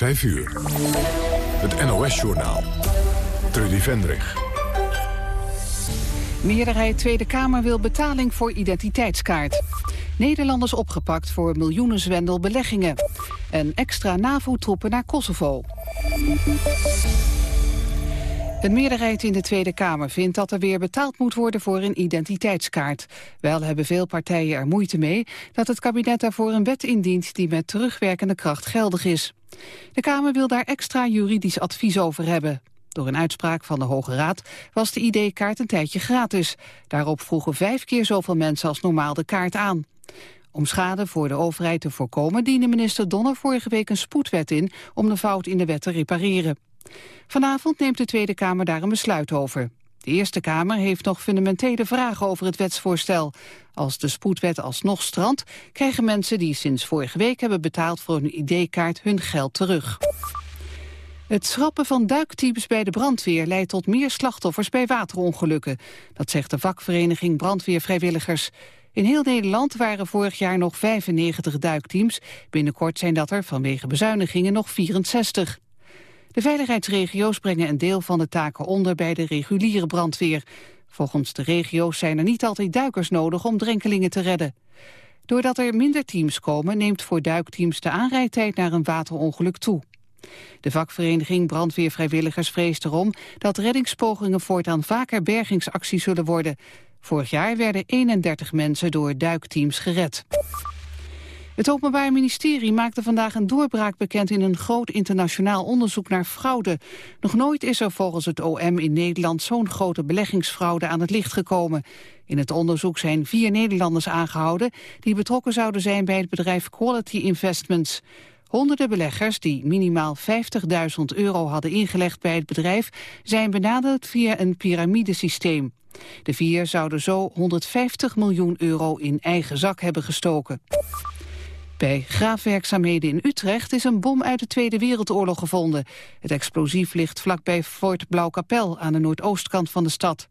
5 uur. Het NOS-journaal. Trudy Vendrig. Meerderheid Tweede Kamer wil betaling voor identiteitskaart. Nederlanders opgepakt voor miljoenenzwendel beleggingen. En extra NAVO-troepen naar Kosovo. Een meerderheid in de Tweede Kamer vindt dat er weer betaald moet worden voor een identiteitskaart. Wel hebben veel partijen er moeite mee dat het kabinet daarvoor een wet indient die met terugwerkende kracht geldig is. De Kamer wil daar extra juridisch advies over hebben. Door een uitspraak van de Hoge Raad was de ID-kaart een tijdje gratis. Daarop vroegen vijf keer zoveel mensen als normaal de kaart aan. Om schade voor de overheid te voorkomen diende minister Donner vorige week een spoedwet in om de fout in de wet te repareren. Vanavond neemt de Tweede Kamer daar een besluit over. De Eerste Kamer heeft nog fundamentele vragen over het wetsvoorstel. Als de spoedwet alsnog strandt, krijgen mensen die sinds vorige week hebben betaald voor een ID-kaart hun geld terug. Het schrappen van duikteams bij de brandweer leidt tot meer slachtoffers bij waterongelukken. Dat zegt de vakvereniging Brandweervrijwilligers. In heel Nederland waren vorig jaar nog 95 duikteams. Binnenkort zijn dat er vanwege bezuinigingen nog 64. De veiligheidsregio's brengen een deel van de taken onder bij de reguliere brandweer. Volgens de regio's zijn er niet altijd duikers nodig om drenkelingen te redden. Doordat er minder teams komen, neemt voor duikteams de aanrijdtijd naar een waterongeluk toe. De vakvereniging Brandweervrijwilligers vreest erom dat reddingspogingen voortaan vaker bergingsacties zullen worden. Vorig jaar werden 31 mensen door duikteams gered. Het Openbaar Ministerie maakte vandaag een doorbraak bekend in een groot internationaal onderzoek naar fraude. Nog nooit is er volgens het OM in Nederland zo'n grote beleggingsfraude aan het licht gekomen. In het onderzoek zijn vier Nederlanders aangehouden die betrokken zouden zijn bij het bedrijf Quality Investments. Honderden beleggers die minimaal 50.000 euro hadden ingelegd bij het bedrijf zijn benaderd via een piramidesysteem. De vier zouden zo 150 miljoen euro in eigen zak hebben gestoken. Bij graafwerkzaamheden in Utrecht is een bom uit de Tweede Wereldoorlog gevonden. Het explosief ligt vlakbij Fort Blauwkapel aan de noordoostkant van de stad.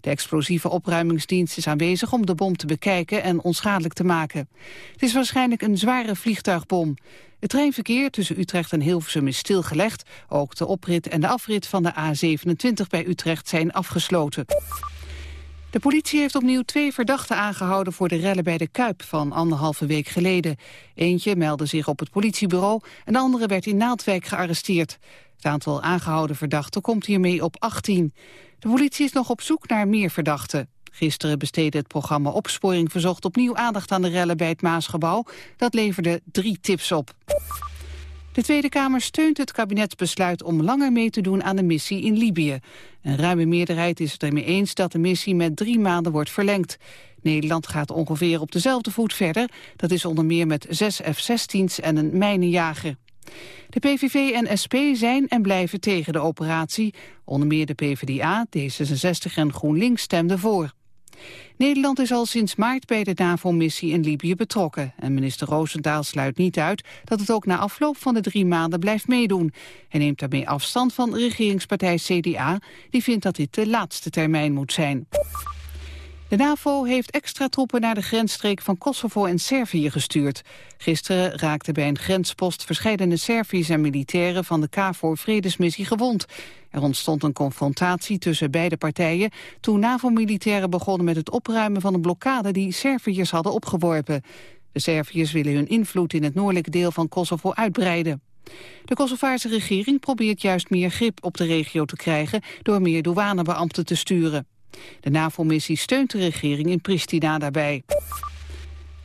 De explosieve opruimingsdienst is aanwezig om de bom te bekijken en onschadelijk te maken. Het is waarschijnlijk een zware vliegtuigbom. Het treinverkeer tussen Utrecht en Hilversum is stilgelegd. Ook de oprit en de afrit van de A27 bij Utrecht zijn afgesloten. De politie heeft opnieuw twee verdachten aangehouden voor de rellen bij de Kuip van anderhalve week geleden. Eentje meldde zich op het politiebureau en de andere werd in Naaldwijk gearresteerd. Het aantal aangehouden verdachten komt hiermee op 18. De politie is nog op zoek naar meer verdachten. Gisteren besteedde het programma Opsporing Verzocht opnieuw aandacht aan de rellen bij het Maasgebouw. Dat leverde drie tips op. De Tweede Kamer steunt het kabinetsbesluit om langer mee te doen aan de missie in Libië. Een ruime meerderheid is het ermee eens dat de missie met drie maanden wordt verlengd. Nederland gaat ongeveer op dezelfde voet verder. Dat is onder meer met zes F-16's en een mijnenjager. De PVV en SP zijn en blijven tegen de operatie. Onder meer de PvdA, D66 en GroenLinks stemden voor. Nederland is al sinds maart bij de NAVO-missie in Libië betrokken. En minister Roosendaal sluit niet uit dat het ook na afloop van de drie maanden blijft meedoen. Hij neemt daarmee afstand van regeringspartij CDA, die vindt dat dit de laatste termijn moet zijn. De NAVO heeft extra troepen naar de grensstreek van Kosovo en Servië gestuurd. Gisteren raakten bij een grenspost verschillende Serviërs en militairen van de KFOR-vredesmissie gewond. Er ontstond een confrontatie tussen beide partijen toen NAVO-militairen begonnen met het opruimen van een blokkade die Serviërs hadden opgeworpen. De Serviërs willen hun invloed in het noordelijke deel van Kosovo uitbreiden. De Kosovaarse regering probeert juist meer grip op de regio te krijgen door meer douanebeambten te sturen. De NAVO-missie steunt de regering in Pristina daarbij.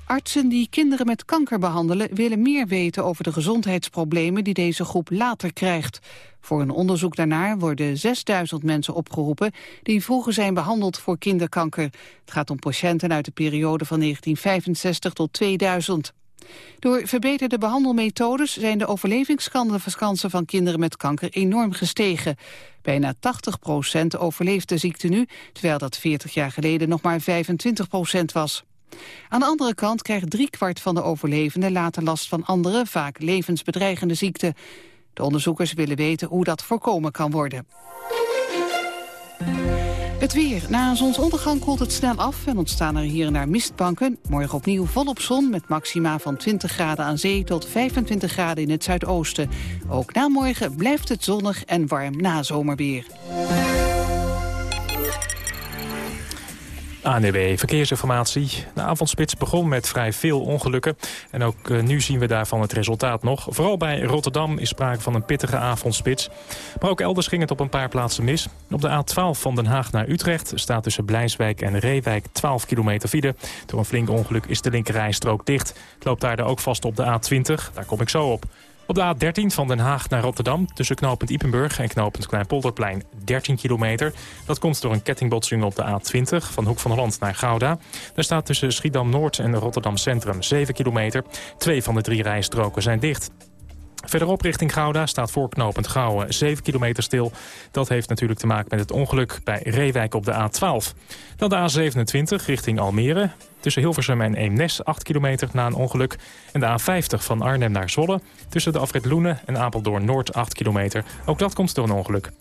Artsen die kinderen met kanker behandelen willen meer weten over de gezondheidsproblemen die deze groep later krijgt. Voor een onderzoek daarnaar worden 6000 mensen opgeroepen die vroeger zijn behandeld voor kinderkanker. Het gaat om patiënten uit de periode van 1965 tot 2000. Door verbeterde behandelmethodes zijn de overlevingskansen van kinderen met kanker enorm gestegen. Bijna 80% overleeft de ziekte nu, terwijl dat 40 jaar geleden nog maar 25% was. Aan de andere kant krijgt driekwart van de overlevenden later last van andere, vaak levensbedreigende ziekten. De onderzoekers willen weten hoe dat voorkomen kan worden. Het weer. Na zonsondergang koelt het snel af en ontstaan er hier en daar mistbanken. Morgen opnieuw volop zon met maxima van 20 graden aan zee tot 25 graden in het zuidoosten. Ook na morgen blijft het zonnig en warm na zomerweer. ANWB Verkeersinformatie. De avondspits begon met vrij veel ongelukken. En ook uh, nu zien we daarvan het resultaat nog. Vooral bij Rotterdam is sprake van een pittige avondspits. Maar ook elders ging het op een paar plaatsen mis. Op de A12 van Den Haag naar Utrecht staat tussen Blijswijk en Reewijk 12 kilometer file. Door een flink ongeluk is de linkerrijstrook dicht. Het loopt daar ook vast op de A20. Daar kom ik zo op. Op de A13 van Den Haag naar Rotterdam tussen knooppunt Ipenburg en knooppunt Kleinpolderplein 13 kilometer. Dat komt door een kettingbotsing op de A20 van Hoek van Holland naar Gouda. Daar staat tussen Schiedam-Noord en Rotterdam Centrum 7 kilometer. Twee van de drie rijstroken zijn dicht. Verderop richting Gouda staat voorknopend Gouwen 7 kilometer stil. Dat heeft natuurlijk te maken met het ongeluk bij Reewijk op de A12. Dan de A27 richting Almere. Tussen Hilversum en Eemnes 8 kilometer na een ongeluk. En de A50 van Arnhem naar Zwolle. Tussen de afrit Loenen en Apeldoorn Noord 8 kilometer. Ook dat komt door een ongeluk.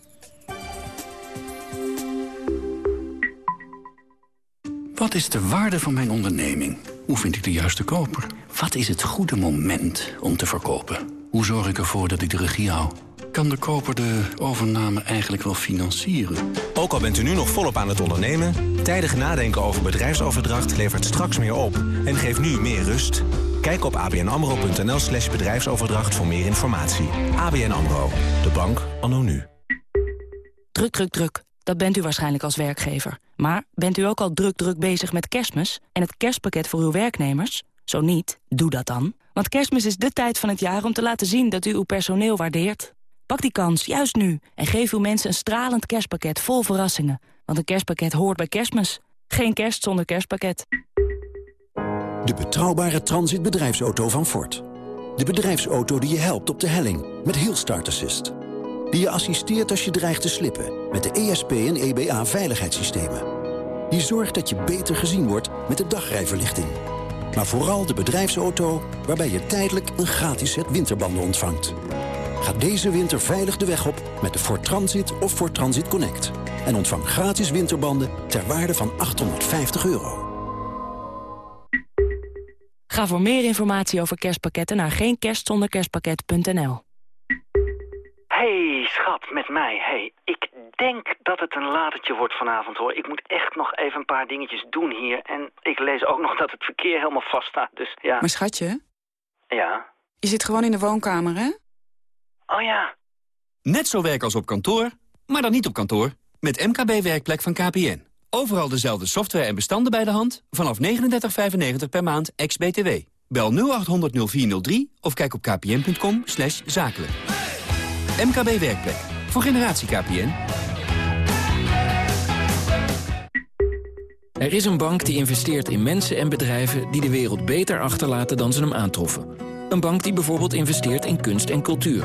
Wat is de waarde van mijn onderneming? Hoe vind ik de juiste koper? Wat is het goede moment om te verkopen? Hoe zorg ik ervoor dat ik de regie hou? Kan de koper de overname eigenlijk wel financieren? Ook al bent u nu nog volop aan het ondernemen... tijdig nadenken over bedrijfsoverdracht levert straks meer op... en geeft nu meer rust. Kijk op abnamro.nl slash bedrijfsoverdracht voor meer informatie. ABN AMRO, de bank anno nu. Druk, druk, druk. Dat bent u waarschijnlijk als werkgever. Maar bent u ook al druk, druk bezig met kerstmis... en het kerstpakket voor uw werknemers? Zo niet, doe dat dan. Want kerstmis is de tijd van het jaar om te laten zien dat u uw personeel waardeert. Pak die kans, juist nu, en geef uw mensen een stralend kerstpakket vol verrassingen. Want een kerstpakket hoort bij kerstmis. Geen kerst zonder kerstpakket. De betrouwbare transitbedrijfsauto van Ford. De bedrijfsauto die je helpt op de helling met heel start assist. Die je assisteert als je dreigt te slippen met de ESP en EBA veiligheidssystemen. Die zorgt dat je beter gezien wordt met de dagrijverlichting maar vooral de bedrijfsauto waarbij je tijdelijk een gratis set winterbanden ontvangt. Ga deze winter veilig de weg op met de Ford Transit of Ford Transit Connect. En ontvang gratis winterbanden ter waarde van 850 euro. Ga voor meer informatie over kerstpakketten naar geenkerstzonderkerstpakket.nl. Hey schat, met mij. Hey, ik denk dat het een latertje wordt vanavond hoor. Ik moet echt nog even een paar dingetjes doen hier. En ik lees ook nog dat het verkeer helemaal vast staat. Dus ja. Maar schatje? Ja? Je zit gewoon in de woonkamer, hè? Oh ja. Net zo werk als op kantoor, maar dan niet op kantoor. Met MKB Werkplek van KPN. Overal dezelfde software en bestanden bij de hand. Vanaf 39,95 per maand, ex-BTW. Bel 0800 0403 of kijk op kpn.com zakelijk. MKB Werkplek. Voor generatie KPN. Er is een bank die investeert in mensen en bedrijven... die de wereld beter achterlaten dan ze hem aantroffen. Een bank die bijvoorbeeld investeert in kunst en cultuur.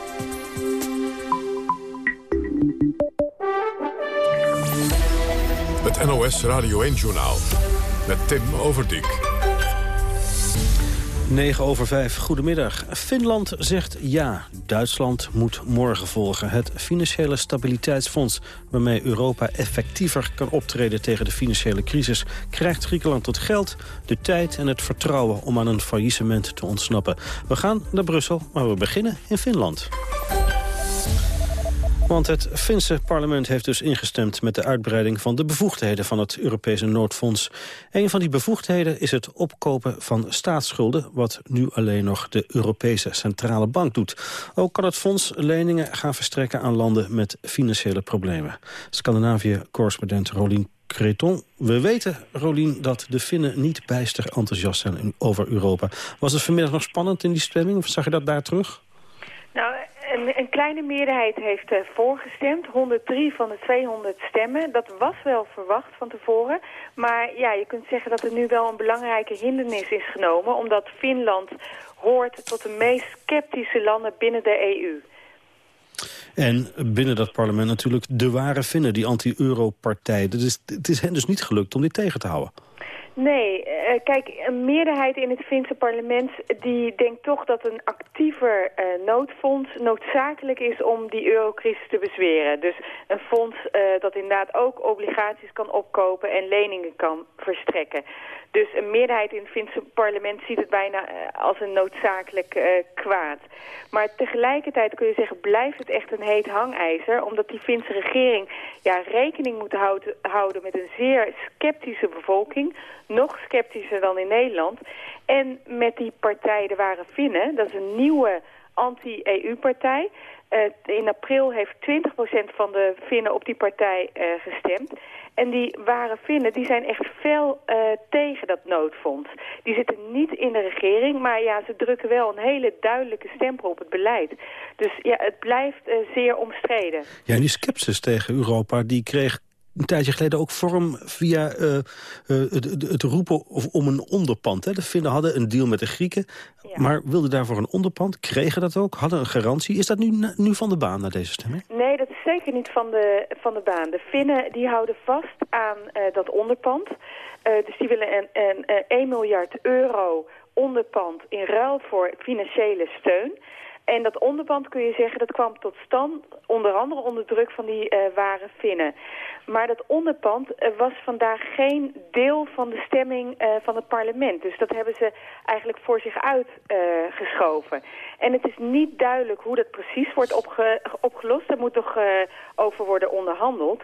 NOS Radio 1-journaal met Tim Overdijk. 9 over 5, goedemiddag. Finland zegt ja. Duitsland moet morgen volgen. Het Financiële Stabiliteitsfonds, waarmee Europa effectiever kan optreden tegen de financiële crisis, krijgt Griekenland het geld, de tijd en het vertrouwen om aan een faillissement te ontsnappen. We gaan naar Brussel, maar we beginnen in Finland. Want het Finse parlement heeft dus ingestemd met de uitbreiding van de bevoegdheden van het Europese noodfonds. Een van die bevoegdheden is het opkopen van staatsschulden, wat nu alleen nog de Europese Centrale Bank doet. Ook kan het fonds leningen gaan verstrekken aan landen met financiële problemen. Scandinavië-correspondent Rolien Creton. We weten, Rolien, dat de Finnen niet bijster enthousiast zijn over Europa. Was het vanmiddag nog spannend in die stemming, of zag je dat daar terug? Nou, een, een kleine meerderheid heeft uh, voorgestemd. 103 van de 200 stemmen. Dat was wel verwacht van tevoren. Maar ja, je kunt zeggen dat er nu wel een belangrijke hindernis is genomen. Omdat Finland hoort tot de meest sceptische landen binnen de EU. En binnen dat parlement natuurlijk de ware Finnen, die anti-euro-partij. Het is hen dus niet gelukt om dit tegen te houden. Nee, uh, kijk, een meerderheid in het Finse parlement die denkt toch dat een actiever uh, noodfonds noodzakelijk is om die eurocrisis te bezweren. Dus een fonds uh, dat inderdaad ook obligaties kan opkopen en leningen kan verstrekken. Dus een meerderheid in het Finse parlement ziet het bijna als een noodzakelijk kwaad. Maar tegelijkertijd kun je zeggen, blijft het echt een heet hangijzer, omdat die Finse regering ja, rekening moet houden, met een zeer sceptische bevolking nog sceptischer dan in Nederland. En met die partij De Ware Finnen, dat is een nieuwe anti-EU-partij. Uh, in april heeft 20% van de Finnen op die partij gestemd. En die ware Finnen die zijn echt fel uh, tegen dat noodfonds. Die zitten niet in de regering, maar ja, ze drukken wel een hele duidelijke stempel op het beleid. Dus ja, het blijft zeer omstreden. Ja, en die sceptisch tegen Europa, die kreeg een tijdje geleden ook vorm via uh, uh, het, het, roepen om een onderpand. Hè. De Finnen hadden een deal met de Grieken, ja. maar wilden daarvoor een onderpand, kregen dat ook, hadden een garantie. Is dat nu, nu van de baan na deze stemming? Nee, dat zeker niet van de, van de baan. De Finnen die houden vast aan uh, dat onderpand. dus die willen een, een 1 miljard euro onderpand in ruil voor financiële steun. En dat onderpand kun je zeggen, dat kwam tot stand onder andere onder druk van die uh, ware Finnen. Maar dat onderpand uh, was vandaag geen deel van de stemming uh, van het parlement. Dus dat hebben ze eigenlijk voor zich uitgeschoven. en het is niet duidelijk hoe dat precies wordt opge opgelost. Er moet nog over worden onderhandeld.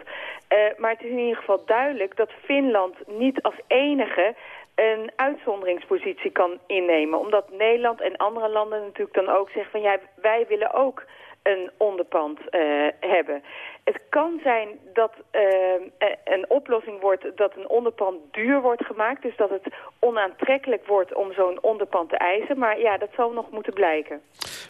maar het is in ieder geval duidelijk dat Finland niet als enige een uitzonderingspositie kan innemen. Omdat Nederland en andere landen natuurlijk dan ook zeggen van ja, wij willen ook een onderpand uh, hebben. Het kan zijn dat uh, een oplossing wordt dat een onderpand duur wordt gemaakt. Dus dat het onaantrekkelijk wordt om zo'n onderpand te eisen. Maar ja, dat zal nog moeten blijken.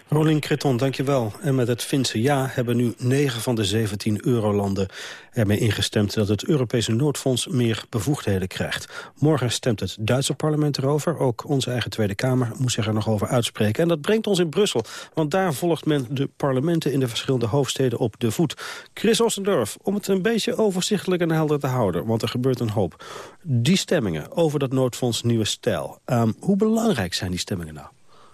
Rolling Kreton, dankjewel. En met het Finse ja hebben nu 9 van de 17 eurolanden ermee ingestemd... dat het Europese Noordfonds meer bevoegdheden krijgt. Morgen stemt het Duitse parlement erover. Ook onze eigen Tweede Kamer moet zich er nog over uitspreken. En dat brengt ons in Brussel, want daar volgt men de in de verschillende hoofdsteden op de voet. Chris Ossendorf, om het een beetje overzichtelijk en helder te houden... want er gebeurt een hoop. Die stemmingen over dat Noordfonds Nieuwe Stijl... Um, hoe belangrijk zijn die stemmingen nou?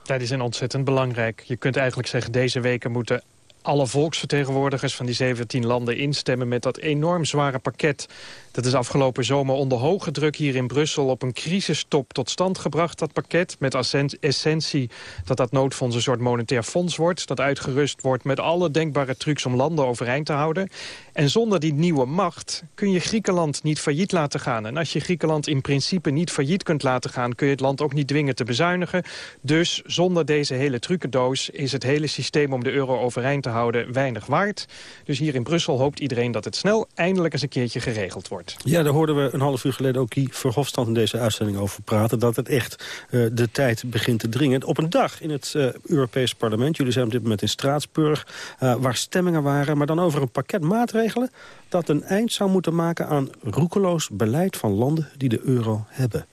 Ja, die zijn ontzettend belangrijk. Je kunt eigenlijk zeggen, deze weken moeten alle volksvertegenwoordigers van die 17 landen instemmen met dat enorm zware pakket dat is afgelopen zomer onder hoge druk hier in Brussel op een crisistop tot stand gebracht, dat pakket. Met essentie dat dat noodfonds een soort monetair fonds wordt. Dat uitgerust wordt met alle denkbare trucs om landen overeind te houden. En zonder die nieuwe macht kun je Griekenland niet failliet laten gaan. En als je Griekenland in principe niet failliet kunt laten gaan... kun je het land ook niet dwingen te bezuinigen. Dus zonder deze hele trucendoos is het hele systeem om de euro overeind te houden weinig waard. Dus hier in Brussel hoopt iedereen dat het snel eindelijk eens een keertje geregeld wordt. Ja, daar hoorden we een half uur geleden ook Guy Verhofstadt in deze uitzending over praten. Dat het echt uh, de tijd begint te dringen. Op een dag in het uh, Europees Parlement, jullie zijn op dit moment in Straatsburg... Uh, waar stemmingen waren, maar dan over een pakket maatregelen... dat een eind zou moeten maken aan roekeloos beleid van landen die de euro hebben.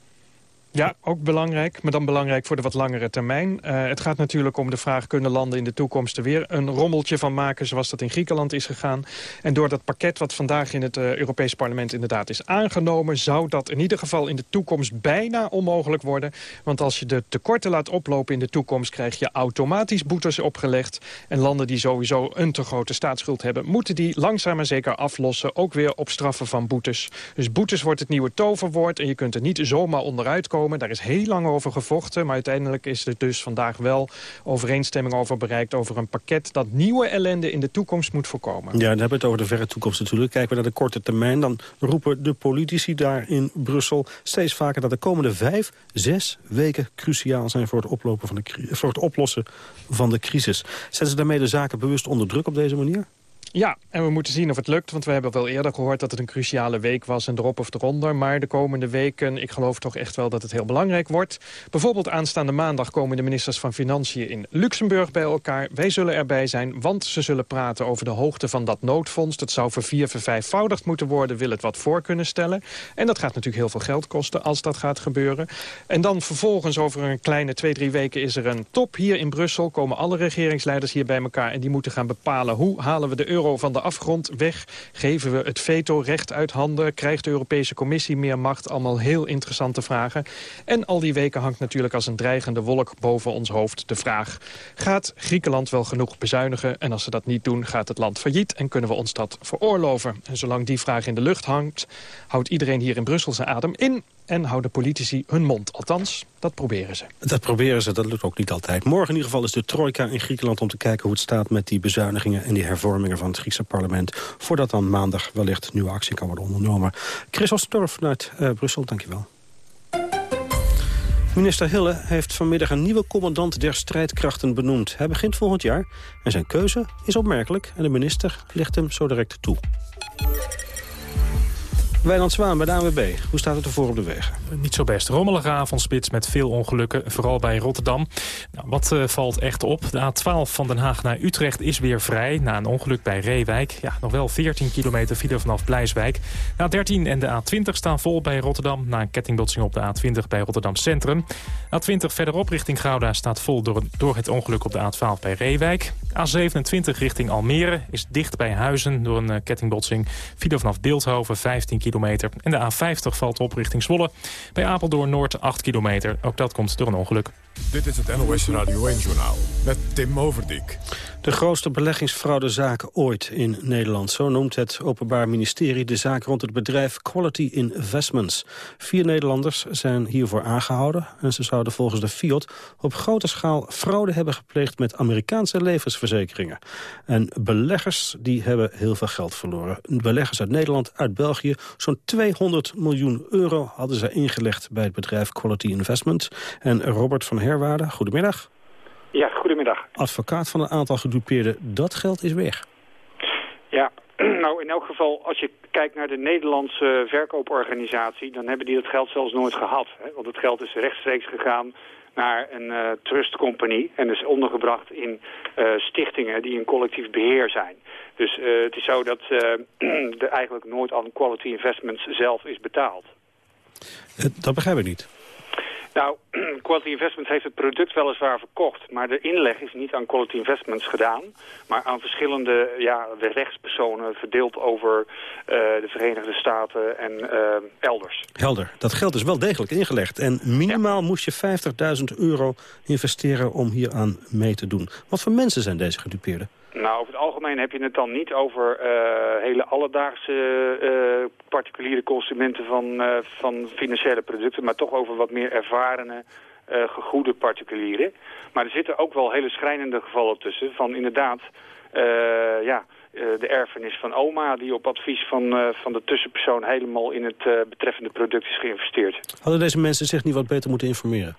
Ja, ook belangrijk, maar dan belangrijk voor de wat langere termijn. Uh, het gaat natuurlijk om de vraag... kunnen landen in de toekomst er weer een rommeltje van maken... zoals dat in Griekenland is gegaan. En door dat pakket wat vandaag in het uh, Europees Parlement inderdaad is aangenomen... zou dat in ieder geval in de toekomst bijna onmogelijk worden. Want als je de tekorten laat oplopen in de toekomst... krijg je automatisch boetes opgelegd. En landen die sowieso een te grote staatsschuld hebben... moeten die langzaam maar zeker aflossen. Ook weer op straffen van boetes. Dus boetes wordt het nieuwe toverwoord... en je kunt er niet zomaar onderuit komen daar is heel lang over gevochten, maar uiteindelijk is er dus vandaag wel overeenstemming over bereikt... over een pakket dat nieuwe ellende in de toekomst moet voorkomen. Ja, dan hebben we het over de verre toekomst natuurlijk. Kijken we naar de korte termijn, dan roepen de politici daar in Brussel... steeds vaker dat de komende vijf, zes weken cruciaal zijn... voor het, oplopen van de, voor het oplossen van de crisis. Zetten ze daarmee de zaken bewust onder druk op deze manier? Ja, en we moeten zien of het lukt. Want we hebben wel eerder gehoord dat het een cruciale week was... en erop of eronder. Maar de komende weken, ik geloof toch echt wel dat het heel belangrijk wordt. Bijvoorbeeld aanstaande maandag komen de ministers van Financiën in Luxemburg bij elkaar. Wij zullen erbij zijn, want ze zullen praten over de hoogte van dat noodfonds. Dat zou voor vier vervijfvoudigd moeten worden, wil het wat voor kunnen stellen. En dat gaat natuurlijk heel veel geld kosten als dat gaat gebeuren. En dan vervolgens over een kleine twee, drie weken is er een top hier in Brussel. Komen alle regeringsleiders hier bij elkaar en die moeten gaan bepalen... hoe halen we de euro van de afgrond weg? Geven we het veto-recht uit handen? Krijgt de Europese Commissie meer macht? Allemaal heel interessante vragen. En al die weken hangt natuurlijk als een dreigende wolk boven ons hoofd de vraag... gaat Griekenland wel genoeg bezuinigen? En als ze dat niet doen, gaat het land failliet en kunnen we ons dat veroorloven? En zolang die vraag in de lucht hangt, houdt iedereen hier in Brussel zijn adem in en houden politici hun mond. Althans, dat proberen ze. Dat proberen ze, dat lukt ook niet altijd. Morgen in ieder geval is de trojka in Griekenland... om te kijken hoe het staat met die bezuinigingen... en die hervormingen van het Griekse parlement... voordat dan maandag wellicht nieuwe actie kan worden ondernomen. Chris Ostorf vanuit uh, Brussel, dankjewel. Minister Hille heeft vanmiddag een nieuwe commandant der strijdkrachten benoemd. Hij begint volgend jaar en zijn keuze is opmerkelijk... en de minister ligt hem zo direct toe. Wijnand Zwaan bij de ANWB. Hoe staat het ervoor op de wegen? Niet zo best. Rommelige avondspits met veel ongelukken, vooral bij Rotterdam. Nou, wat uh, valt echt op? De A12 van Den Haag naar Utrecht is weer vrij... na een ongeluk bij Reewijk. Ja, nog wel 14 kilometer file vanaf Blijswijk. De A13 en de A20 staan vol bij Rotterdam... na een kettingbotsing op de A20 bij Rotterdam Centrum. A20 verderop richting Gouda staat vol door, door het ongeluk op de A12 bij Reewijk. A27 richting Almere is dicht bij Huizen door een uh, kettingbotsing. File vanaf Beeldhoven 15 kilometer kilometer. En de A50 valt op richting Zwolle. Bij Apeldoorn Noord 8 kilometer. Ook dat komt door een ongeluk. Dit is het NOS Radio 1-journaal met Tim Overdijk. De grootste beleggingsfraudezaak ooit in Nederland. Zo noemt het Openbaar Ministerie de zaak rond het bedrijf Quality Investments. Vier Nederlanders zijn hiervoor aangehouden. En ze zouden volgens de FIOD op grote schaal fraude hebben gepleegd... met Amerikaanse levensverzekeringen. En beleggers die hebben heel veel geld verloren. Beleggers uit Nederland, uit België. Zo'n 200 miljoen euro hadden ze ingelegd bij het bedrijf Quality Investment. En Robert van Herwaarde, goedemiddag. Ja, goedemiddag. Advocaat van een aantal gedupeerden, dat geld is weg. Ja, nou in elk geval, als je kijkt naar de Nederlandse verkooporganisatie... dan hebben die dat geld zelfs nooit gehad. Hè? Want het geld is rechtstreeks gegaan naar een uh, trustcompagnie... en is ondergebracht in uh, stichtingen die een collectief beheer zijn. Dus uh, het is zo dat er eigenlijk nooit aan Quality Investments zelf is betaald. Dat begrijp ik niet. Nou, Quality Investments heeft het product weliswaar verkocht, maar de inleg is niet aan Quality Investments gedaan, maar aan verschillende ja, rechtspersonen verdeeld over uh, de Verenigde Staten en uh, elders. Helder. Dat geld is wel degelijk ingelegd en minimaal ja. moest je 50.000 euro investeren om hier aan mee te doen. Wat voor mensen zijn deze gedupeerden? Nou, over het algemeen heb je het dan niet over uh, hele alledaagse uh, particuliere consumenten van, uh, van financiële producten, maar toch over wat meer ervarene, gegoede particulieren. Maar er zitten ook wel hele schrijnende gevallen tussen van inderdaad, ja, de erfenis van oma die op advies van, van de tussenpersoon helemaal in het betreffende product is geïnvesteerd. Hadden deze mensen zich niet wat beter moeten informeren?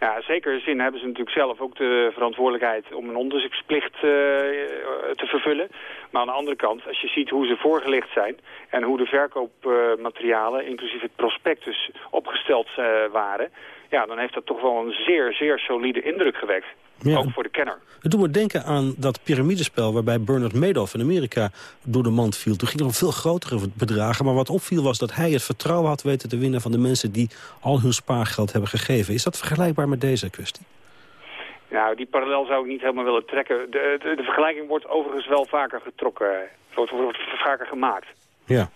Ja, zeker zin hebben ze natuurlijk zelf ook de verantwoordelijkheid om een onderzoeksplicht uh, te vervullen. Maar aan de andere kant, als je ziet hoe ze voorgelicht zijn en hoe de verkoopmaterialen, inclusief het prospectus, opgesteld uh, waren, ja, dan heeft dat toch wel een zeer, zeer solide indruk gewekt. Ja, ook voor de kenner. Het doet me denken aan dat piramidespel waarbij Bernard Madoff in Amerika door de mand viel. Toen ging het om veel grotere bedragen. Maar wat opviel was dat hij het vertrouwen had weten te winnen van de mensen die al hun spaargeld hebben gegeven. Is dat vergelijkbaar met deze kwestie? Nou, die parallel zou ik niet helemaal willen trekken. De, de, de vergelijking wordt overigens wel vaker getrokken. Wordt, wordt vaker gemaakt. Ja.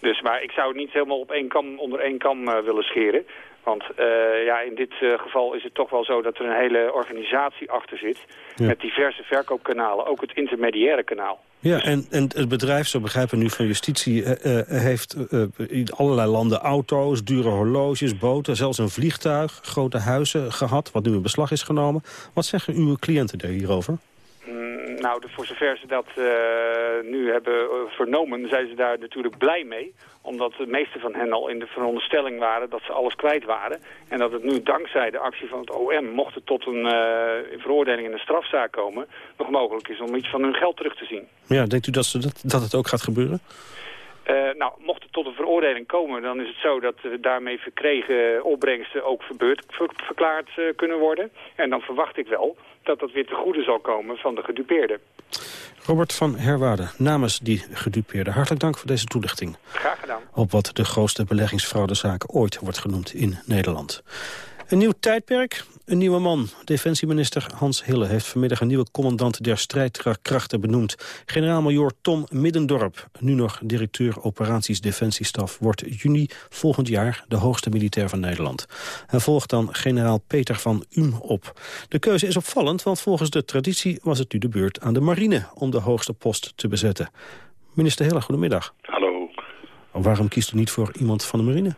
Dus, maar ik zou het niet helemaal op één kam, onder één kam uh, willen scheren. Want uh, ja, in dit uh, geval is het toch wel zo dat er een hele organisatie achter zit... Ja. met diverse verkoopkanalen, ook het intermediaire kanaal. Ja, en, en het bedrijf, zo begrijpen we nu van justitie... Heeft in allerlei landen auto's, dure horloges, boten... zelfs een vliegtuig, grote huizen gehad, wat nu in beslag is genomen. Wat zeggen uw cliënten hierover? Nou, de, voor zover ze dat nu hebben vernomen, zijn ze daar natuurlijk blij mee omdat de meeste van hen al in de veronderstelling waren dat ze alles kwijt waren. En dat het nu dankzij de actie van het OM, mocht het tot een uh, veroordeling in een strafzaak komen, nog mogelijk is om iets van hun geld terug te zien. Ja, denkt u dat, ze dat, dat het ook gaat gebeuren? Uh, nou, mocht het tot een veroordeling komen, dan is het zo dat uh, daarmee verkregen opbrengsten ook verbeurd, ver, verklaard uh, kunnen worden. En dan verwacht ik wel dat dat weer te goede zal komen van de gedupeerden. Robert van Herwaarde, namens die gedupeerden. Hartelijk dank voor deze toelichting. Graag gedaan. Op wat de grootste beleggingsfraudezaak ooit wordt genoemd in Nederland. Een nieuw tijdperk, een nieuwe man. Defensieminister Hans Hille heeft vanmiddag een nieuwe commandant der strijdkrachten benoemd. Generaal-majoor Tom Middendorp, nu nog directeur operaties Defensiestaf, wordt juni volgend jaar de hoogste militair van Nederland. Hij volgt dan generaal Peter van Um op. De keuze is opvallend, want volgens de traditie was het nu de beurt aan de marine om de hoogste post te bezetten. Minister Hille, goedemiddag. Hallo. Waarom kiest u niet voor iemand van de marine?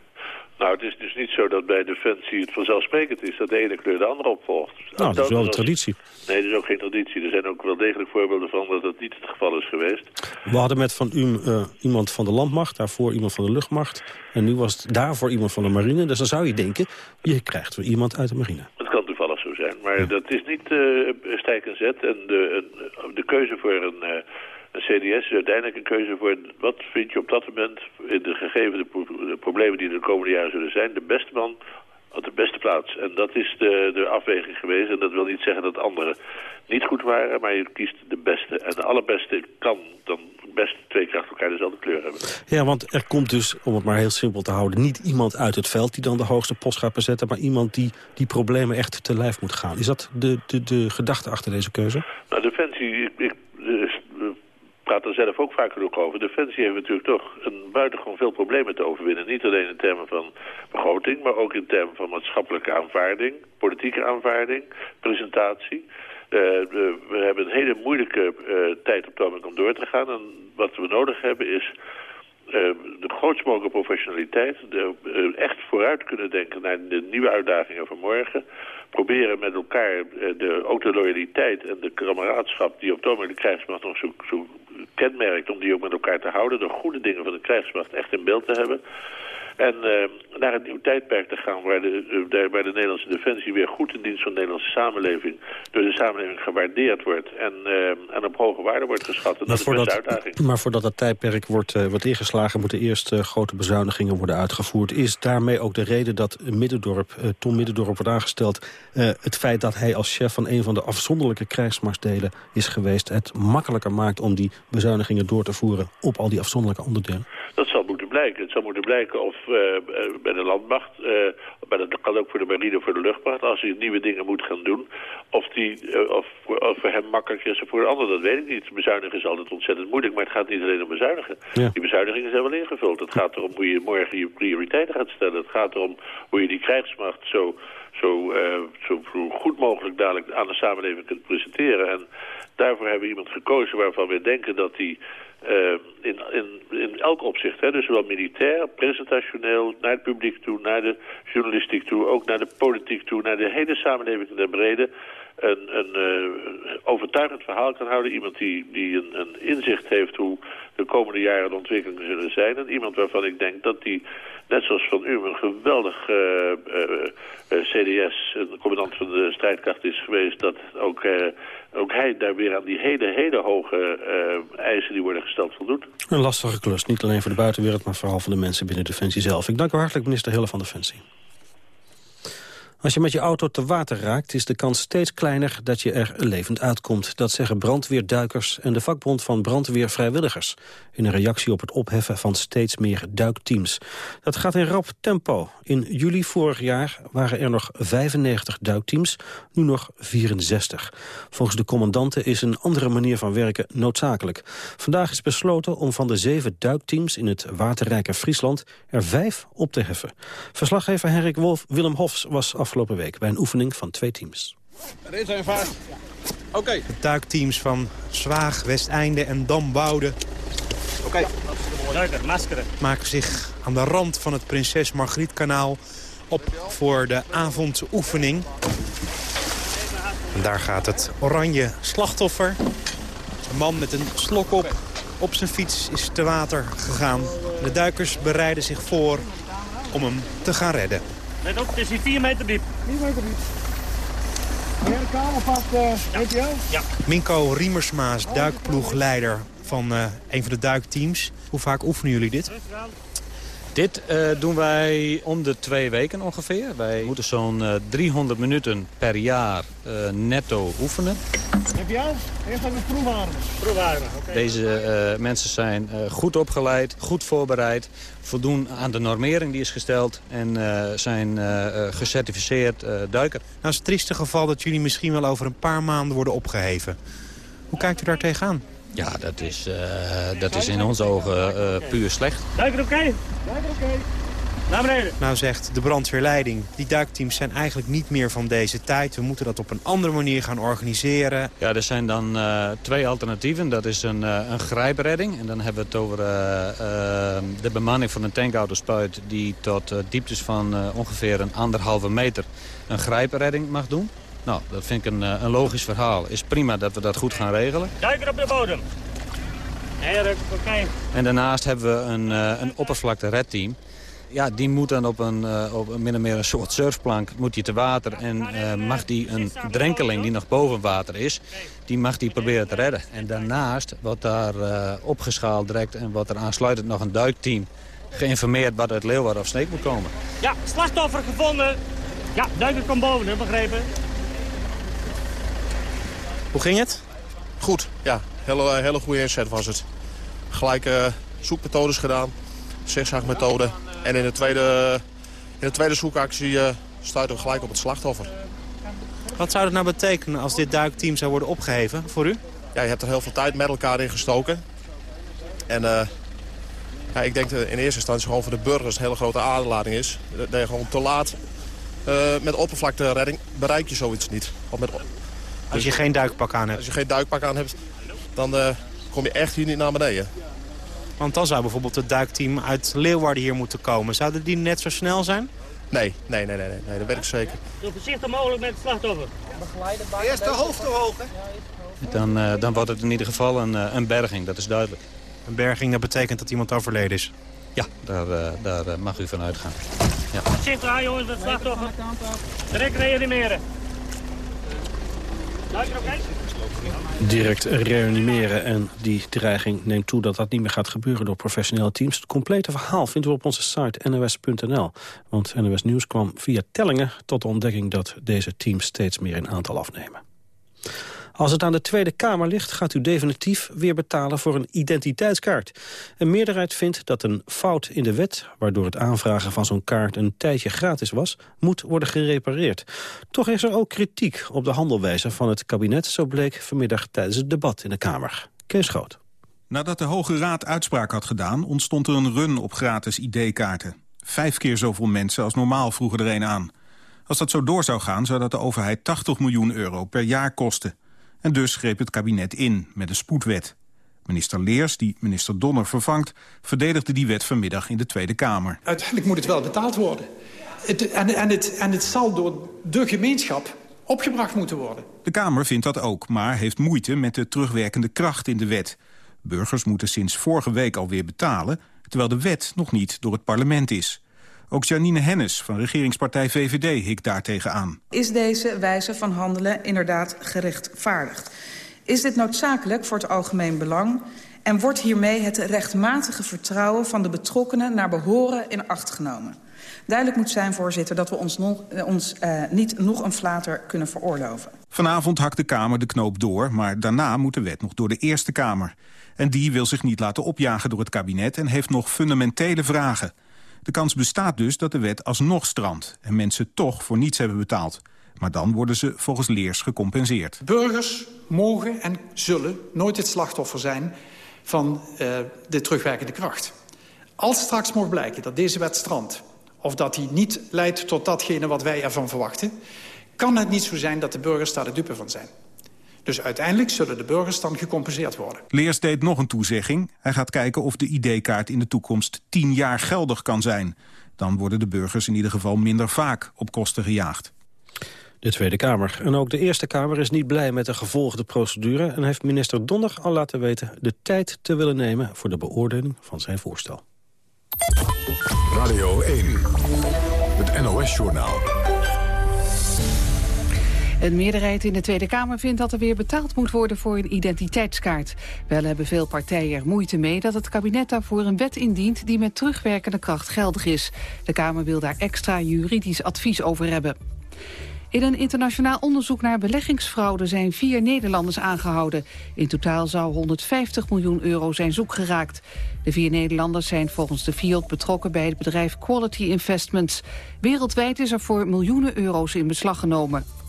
Nou, het is dus niet zo dat bij Defensie het vanzelfsprekend is dat de ene kleur de andere opvolgt. Nou, dat is wel een traditie. Nee, dat is ook geen traditie. Er zijn ook wel degelijk voorbeelden van dat dat niet het geval is geweest. We hadden met Van U uh, iemand van de landmacht, daarvoor iemand van de luchtmacht. En nu was het daarvoor iemand van de marine. Dus dan zou je denken, je krijgt weer iemand uit de marine. Het kan toevallig zo zijn, maar dat is niet uh, stijk en zet. En de, de keuze voor een... Uh, een CDS is uiteindelijk een keuze voor wat vind je op dat moment in de gegeven de problemen die er de komende jaren zullen zijn, de beste man op de beste plaats. En dat is de, de afweging geweest. En dat wil niet zeggen dat anderen niet goed waren, maar je kiest de beste. En de allerbeste kan dan best twee keer achter elkaar dezelfde kleur hebben. Ja, want er komt dus, om het maar heel simpel te houden... niet iemand uit het veld die dan de hoogste post gaat bezetten... maar iemand die die problemen echt te lijf moet gaan. Is dat de, de, de gedachte achter deze keuze? Nou, Defensie... Ik, ik, praat er zelf ook vaker ook over. Defensie heeft natuurlijk toch een buitengewoon veel problemen te overwinnen. Niet alleen in termen van begroting, maar ook in termen van maatschappelijke aanvaarding, politieke aanvaarding, presentatie. Uh, we, hebben een hele moeilijke uh, tijd op het moment om door te gaan. En wat we nodig hebben is uh, de grootst mogelijke professionaliteit. Echt vooruit kunnen denken naar de nieuwe uitdagingen van morgen proberen met elkaar de, ook de loyaliteit en de kameraadschap die op het moment de krijgsmacht nog zo, zo kenmerkt om die ook met elkaar te houden. De goede dingen van de krijgsmacht echt in beeld te hebben. En uh, naar een nieuw tijdperk te gaan waar de, de, waar de Nederlandse Defensie weer goed in dienst van de Nederlandse samenleving door de samenleving gewaardeerd wordt en, uh, en op hoge waarde wordt geschat. En dat is de uitdaging. Maar voordat dat tijdperk wordt, wordt ingeslagen moeten eerst grote bezuinigingen worden uitgevoerd. Is daarmee ook de reden dat Middendorp, Tom Middendorp wordt aangesteld het feit dat hij als chef van een van de afzonderlijke krijgsmachtsdelen is geweest het makkelijker maakt om die bezuinigingen door te voeren op al die afzonderlijke onderdelen? Dat zal moeten blijken. Het zal moeten blijken of uh, bij de landmacht, uh, maar dat kan ook voor de marine voor de luchtmacht, als hij nieuwe dingen moet gaan doen, of, die, uh, of, of voor hem makkelijker is of voor de ander, dat weet ik niet. Bezuinigen is altijd ontzettend moeilijk, maar het gaat niet alleen om bezuinigen. Ja. Die bezuinigingen zijn wel ingevuld. Het gaat erom hoe je morgen je prioriteiten gaat stellen. Het gaat erom hoe je die krijgsmacht zo, zo, zo goed mogelijk dadelijk aan de samenleving kunt presenteren. En daarvoor hebben we iemand gekozen waarvan we denken dat hij uh, in, in, in elk opzicht, hè, dus zowel militair, presentationeel, naar het publiek toe, naar de journalistiek toe, ook naar de politiek toe, naar de hele samenleving in de brede, een, een uh, overtuigend verhaal kan houden. Iemand die, die een, een inzicht heeft hoe de komende jaren de ontwikkelingen zullen zijn. En iemand waarvan ik denk dat die, net zoals Van U, een geweldig uh, uh, CDS, een commandant van de strijdkracht is geweest, dat ook, ook hij daar weer aan die hele, hele hoge eisen die worden gesteld voldoet. Een lastige klus, niet alleen voor de buitenwereld, maar vooral voor de mensen binnen Defensie zelf. Ik dank u hartelijk, minister Hille van Defensie. Als je met je auto te water raakt, is de kans steeds kleiner dat je er levend uitkomt. Dat zeggen brandweerduikers en de vakbond van brandweervrijwilligers... in een reactie op het opheffen van steeds meer duikteams. Dat gaat in rap tempo. In juli vorig jaar waren er nog 95 duikteams, nu nog 64. Volgens de commandanten is een andere manier van werken noodzakelijk. Vandaag is besloten om van de zeven duikteams in het waterrijke Friesland... er vijf op te heffen. Verslaggever Henrik Wolf, Willem Hofs was af afgelopen week bij een oefening van twee teams. Er zijn vaart. Oké. Okay. De duikteams van Zwaag, Westeinde en Damboude Oké. Okay. maskeren. maken zich aan de rand van het Prinses Margrietkanaal op voor de avondoefening. En daar gaat het oranje slachtoffer Een man met een slok op, op zijn fiets is te water gegaan. De duikers bereiden zich voor om hem te gaan redden. Let op, het is hier 4 meter diep. 4 meter diep. Meneer de kamer vast, uh, Ja. Minko Riemersmaas, duikploegleider van uh, een van de duikteams. Hoe vaak oefenen jullie dit? Dit uh, doen wij om de twee weken ongeveer. Wij moeten zo'n uh, 300 minuten per jaar uh, netto oefenen. Heb je al? Eerst even proefademen. Proefademen, oké. Okay. Deze mensen zijn goed opgeleid, goed voorbereid, voldoen aan de normering die is gesteld en zijn gecertificeerd duiker. Nou is het trieste geval dat jullie misschien wel over een paar maanden worden opgeheven. Hoe kijkt u daar tegenaan? Ja, dat is, uh, dat is in onze ogen uh, puur slecht. Duiker oké? Okay? Duiker oké. Okay. Naar beneden. Nou zegt de brandweerleiding, die duikteams zijn eigenlijk niet meer van deze tijd. We moeten dat op een andere manier gaan organiseren. Ja, er zijn dan uh, twee alternatieven. Dat is een, een grijpredding. En dan hebben we het over de bemanning van een tankauto-spuit... die tot dieptes van ongeveer een anderhalve meter een grijpredding mag doen. Nou, dat vind ik een, een logisch verhaal. Is prima dat we dat goed gaan regelen. Duiker op de bodem. Heerlijk, oké. Okay. En daarnaast hebben we een, een oppervlakte redteam. Ja, die moet dan op een, uh, op min of meer een soort surfplank moet die te water. En uh, mag die een drenkeling die nog boven water is, die mag die proberen te redden. En daarnaast wordt daar uh, opgeschaald direct en wordt er aansluitend nog een duikteam geïnformeerd wat uit Leeuwarden of Sneek moet komen. Ja, slachtoffer gevonden. Ja, duiker komt boven, begrepen. Hoe ging het? Goed, ja. Hele, hele goede inzet was het. Gelijk uh, zoekmethodes gedaan, zigzagmethode. En in de tweede, in de tweede zoekactie uh, stuiten we gelijk op het slachtoffer. Wat zou dat nou betekenen als dit duikteam zou worden opgeheven voor u? Ja, je hebt er heel veel tijd met elkaar in gestoken. En uh, ja, ik denk dat in eerste instantie gewoon voor de burgers een hele grote aderlading is. Dat je gewoon te laat uh, met oppervlakteredding bereik je zoiets niet. Of met, als je geen duikpak aan hebt? Als je geen duikpak aan hebt, dan uh, kom je echt hier niet naar beneden. Want dan zou bijvoorbeeld het duikteam uit Leeuwarden hier moeten komen. Zouden die net zo snel zijn? Nee, nee, nee, nee, nee, nee dat weet ik zeker. Zo voorzichtig mogelijk met het slachtoffer. Eerst de hoofd omhoog, hè? Dan, uh, dan wordt het in ieder geval een, uh, een berging, dat is duidelijk. Een berging, dat betekent dat iemand overleden is? Ja, daar, uh, daar mag u van uitgaan. Ja. Voorzichtig aan jongens met het slachtoffer. Direct reanimeren. Direct reanimeren en die dreiging neemt toe dat dat niet meer gaat gebeuren door professionele teams. Het complete verhaal vindt u op onze site nws.nl. Want NOS Nieuws kwam via tellingen tot de ontdekking dat deze teams steeds meer in aantal afnemen. Als het aan de Tweede Kamer ligt, gaat u definitief weer betalen voor een identiteitskaart. Een meerderheid vindt dat een fout in de wet, waardoor het aanvragen van zo'n kaart een tijdje gratis was, moet worden gerepareerd. Toch is er ook kritiek op de handelwijze van het kabinet, zo bleek vanmiddag tijdens het debat in de Kamer. Kees Groot. Nadat de Hoge Raad uitspraak had gedaan, ontstond er een run op gratis ID-kaarten. Vijf keer zoveel mensen als normaal vroegen er een aan. Als dat zo door zou gaan, zou dat de overheid 80 miljoen euro per jaar kosten. En dus greep het kabinet in met een spoedwet. Minister Leers, die minister Donner vervangt... verdedigde die wet vanmiddag in de Tweede Kamer. Uiteindelijk moet het wel betaald worden. Het, en, en, het, en het zal door de gemeenschap opgebracht moeten worden. De Kamer vindt dat ook, maar heeft moeite met de terugwerkende kracht in de wet. Burgers moeten sinds vorige week alweer betalen... terwijl de wet nog niet door het parlement is. Ook Janine Hennis van regeringspartij VVD hikt daartegen aan. Is deze wijze van handelen inderdaad gerechtvaardigd? Is dit noodzakelijk voor het algemeen belang? En wordt hiermee het rechtmatige vertrouwen van de betrokkenen naar behoren in acht genomen? Duidelijk moet zijn, voorzitter, dat we ons, nog, ons uh, niet nog een flater kunnen veroorloven. Vanavond hakt de Kamer de knoop door, maar daarna moet de wet nog door de Eerste Kamer. En die wil zich niet laten opjagen door het kabinet en heeft nog fundamentele vragen. De kans bestaat dus dat de wet alsnog strandt... en mensen toch voor niets hebben betaald. Maar dan worden ze volgens Leers gecompenseerd. Burgers mogen en zullen nooit het slachtoffer zijn van uh, de terugwerkende kracht. Als straks mocht blijken dat deze wet strandt... of dat die niet leidt tot datgene wat wij ervan verwachten... kan het niet zo zijn dat de burgers daar de dupe van zijn. Dus uiteindelijk zullen de burgers dan gecompenseerd worden. Leers deed nog een toezegging. Hij gaat kijken of de ID-kaart in de toekomst tien jaar geldig kan zijn. Dan worden de burgers in ieder geval minder vaak op kosten gejaagd. de Tweede Kamer. En ook de Eerste Kamer is niet blij met de gevolgde procedure... en heeft minister Donner al laten weten de tijd te willen nemen... voor de beoordeling van zijn voorstel. Radio 1, het NOS-journaal. Een meerderheid in de Tweede Kamer vindt dat er weer betaald moet worden voor een identiteitskaart. Wel hebben veel partijen er moeite mee dat het kabinet daarvoor een wet indient die met terugwerkende kracht geldig is. De Kamer wil daar extra juridisch advies over hebben. In een internationaal onderzoek naar beleggingsfraude zijn vier Nederlanders aangehouden. In totaal zou 150 miljoen euro zijn zoekgeraakt. De vier Nederlanders zijn volgens de FIOD betrokken bij het bedrijf Quality Investments. Wereldwijd is er voor miljoenen euro's in beslag genomen.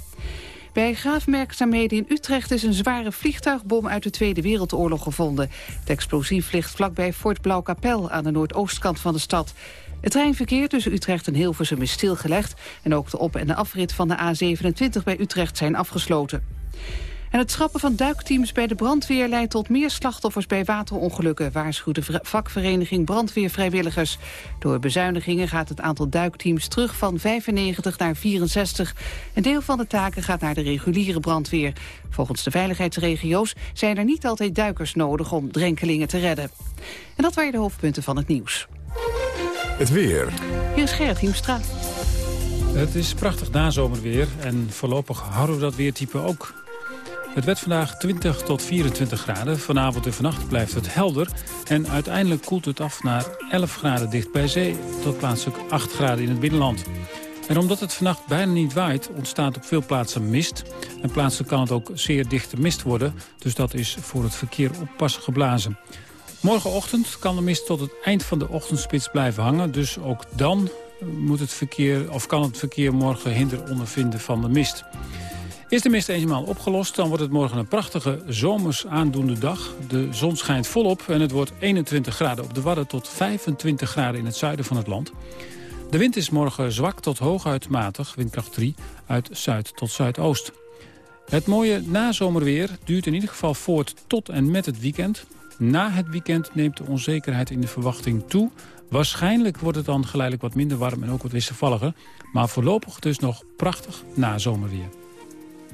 Bij graafwerkzaamheden in Utrecht is een zware vliegtuigbom uit de Tweede Wereldoorlog gevonden. Het explosief ligt vlakbij Fort Blauwkapel aan de noordoostkant van de stad. Het treinverkeer tussen Utrecht en Hilversum is stilgelegd... en ook de op- en de afrit van de A27 bij Utrecht zijn afgesloten. En het schrappen van duikteams bij de brandweer leidt tot meer slachtoffers bij waterongelukken, waarschuwt de vakvereniging Brandweervrijwilligers. Door bezuinigingen gaat het aantal duikteams terug van 95 naar 64. Een deel van de taken gaat naar de reguliere brandweer. Volgens de veiligheidsregio's zijn er niet altijd duikers nodig om drenkelingen te redden. En dat waren de hoofdpunten van het nieuws. Het weer. Hier is Gerrit Hiemstra. Het is prachtig nazomerweer en voorlopig houden we dat weertype ook. Het werd vandaag 20 tot 24 graden. Vanavond en vannacht blijft het helder. En uiteindelijk koelt het af naar 11 graden dicht bij zee... tot plaatselijk 8 graden in het binnenland. En omdat het vannacht bijna niet waait, ontstaat op veel plaatsen mist. En plaatselijk kan het ook zeer dichte mist worden. Dus dat is voor het verkeer oppassen geblazen. Morgenochtend kan de mist tot het eind van de ochtendspits blijven hangen. Dus ook dan moet het verkeer, of kan het verkeer morgen hinder ondervinden van de mist. Is de mist eenmaal opgelost, dan wordt het morgen een prachtige zomers aandoende dag. De zon schijnt volop en het wordt 21 graden op de Wadden tot 25 graden in het zuiden van het land. De wind is morgen zwak tot hooguit matig, windkracht 3, uit zuid tot zuidoost. Het mooie nazomerweer duurt in ieder geval voort tot en met het weekend. Na het weekend neemt de onzekerheid in de verwachting toe. Waarschijnlijk wordt het dan geleidelijk wat minder warm en ook wat wisselvalliger. Maar voorlopig dus nog prachtig nazomerweer.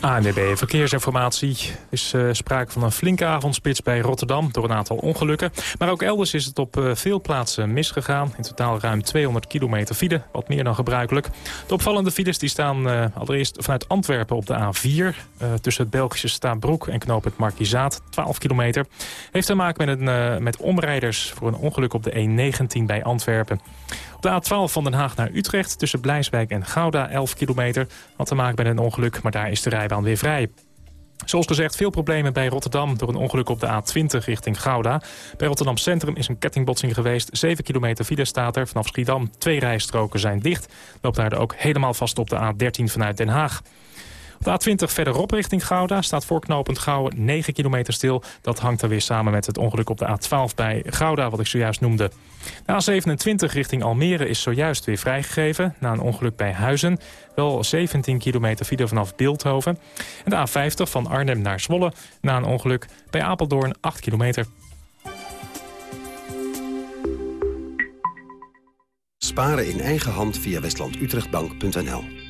ANWB Verkeersinformatie. Er is uh, sprake van een flinke avondspits bij Rotterdam door een aantal ongelukken. Maar ook elders is het op uh, veel plaatsen misgegaan. In totaal ruim 200 kilometer file, wat meer dan gebruikelijk. De opvallende files die staan uh, allereerst vanuit Antwerpen op de A4. tussen het Belgische Staanbroek en knoop het Markizaat, 12 kilometer. Heeft te maken met, een, met omrijders voor een ongeluk op de E19 bij Antwerpen. Op de A12 van Den Haag naar Utrecht tussen Blijswijk en Gouda 11 kilometer. Had te maken met een ongeluk, maar daar is de rijbaan weer vrij. Zoals gezegd, veel problemen bij Rotterdam door een ongeluk op de A20 richting Gouda. Bij Rotterdam Centrum is een kettingbotsing geweest. 7 kilometer file staat er. Vanaf Schiedam twee rijstroken zijn dicht. Loopt daar ook helemaal vast op de A13 vanuit Den Haag. De A20 verderop richting Gouda staat voorknopend Gouwen 9 kilometer stil. Dat hangt er weer samen met het ongeluk op de A12 bij Gouda, wat ik zojuist noemde. De A27 richting Almere is zojuist weer vrijgegeven... na een ongeluk bij Huizen. Wel 17 kilometer file vanaf Beeldhoven. En de A50 van Arnhem naar Zwolle na een ongeluk bij Apeldoorn 8 kilometer. Sparen in eigen hand via westlandutrechtbank.nl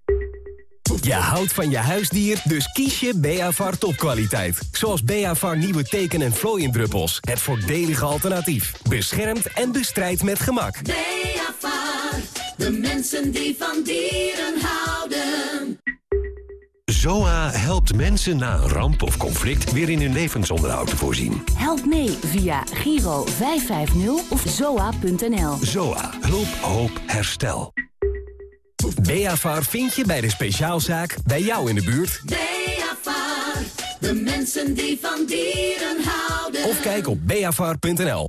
Je houdt van je huisdier, dus kies je Beavar topkwaliteit. Zoals Beavar nieuwe teken- en vlooiendruppels. Het voordelige alternatief. Beschermt en bestrijdt met gemak. Beavar, de mensen die van dieren houden. ZOA helpt mensen na een ramp of conflict weer in hun levensonderhoud te voorzien. Help mee via Giro 550 of zoa.nl. ZOA. Hulp, hoop, herstel. Beavar vind je bij de speciaalzaak bij jou in de buurt. Beavar, de mensen die van dieren houden. Of kijk op beavar.nl.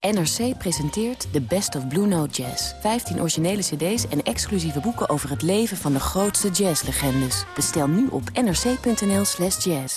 NRC presenteert The Best of Blue Note Jazz. 15 originele cd's en exclusieve boeken over het leven van de grootste jazzlegendes. Bestel nu op nrc.nl slash jazz.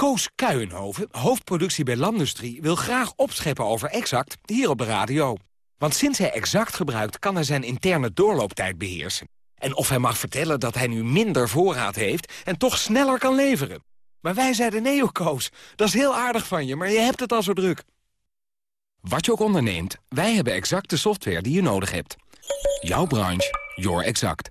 Koos Kuijenhoven, hoofdproductie bij Landustrie... wil graag opscheppen over Exact hier op de radio. Want sinds hij Exact gebruikt, kan hij zijn interne doorlooptijd beheersen. En of hij mag vertellen dat hij nu minder voorraad heeft... en toch sneller kan leveren. Maar wij zeiden nee, oh Koos, dat is heel aardig van je, maar je hebt het al zo druk. Wat je ook onderneemt, wij hebben exact de software die je nodig hebt. Jouw branche, your exact.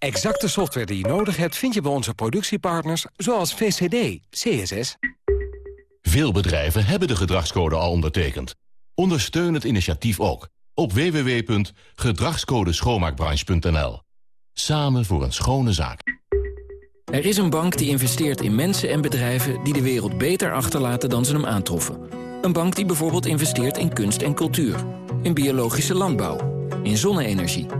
Exacte software die je nodig hebt vind je bij onze productiepartners zoals VCD, CSS. Veel bedrijven hebben de gedragscode al ondertekend. Ondersteun het initiatief ook op www.gedragscodeschoonmaakbranche.nl. Samen voor een schone zaak. Er is een bank die investeert in mensen en bedrijven die de wereld beter achterlaten dan ze hem aantroffen. Een bank die bijvoorbeeld investeert in kunst en cultuur, in biologische landbouw, in zonne-energie.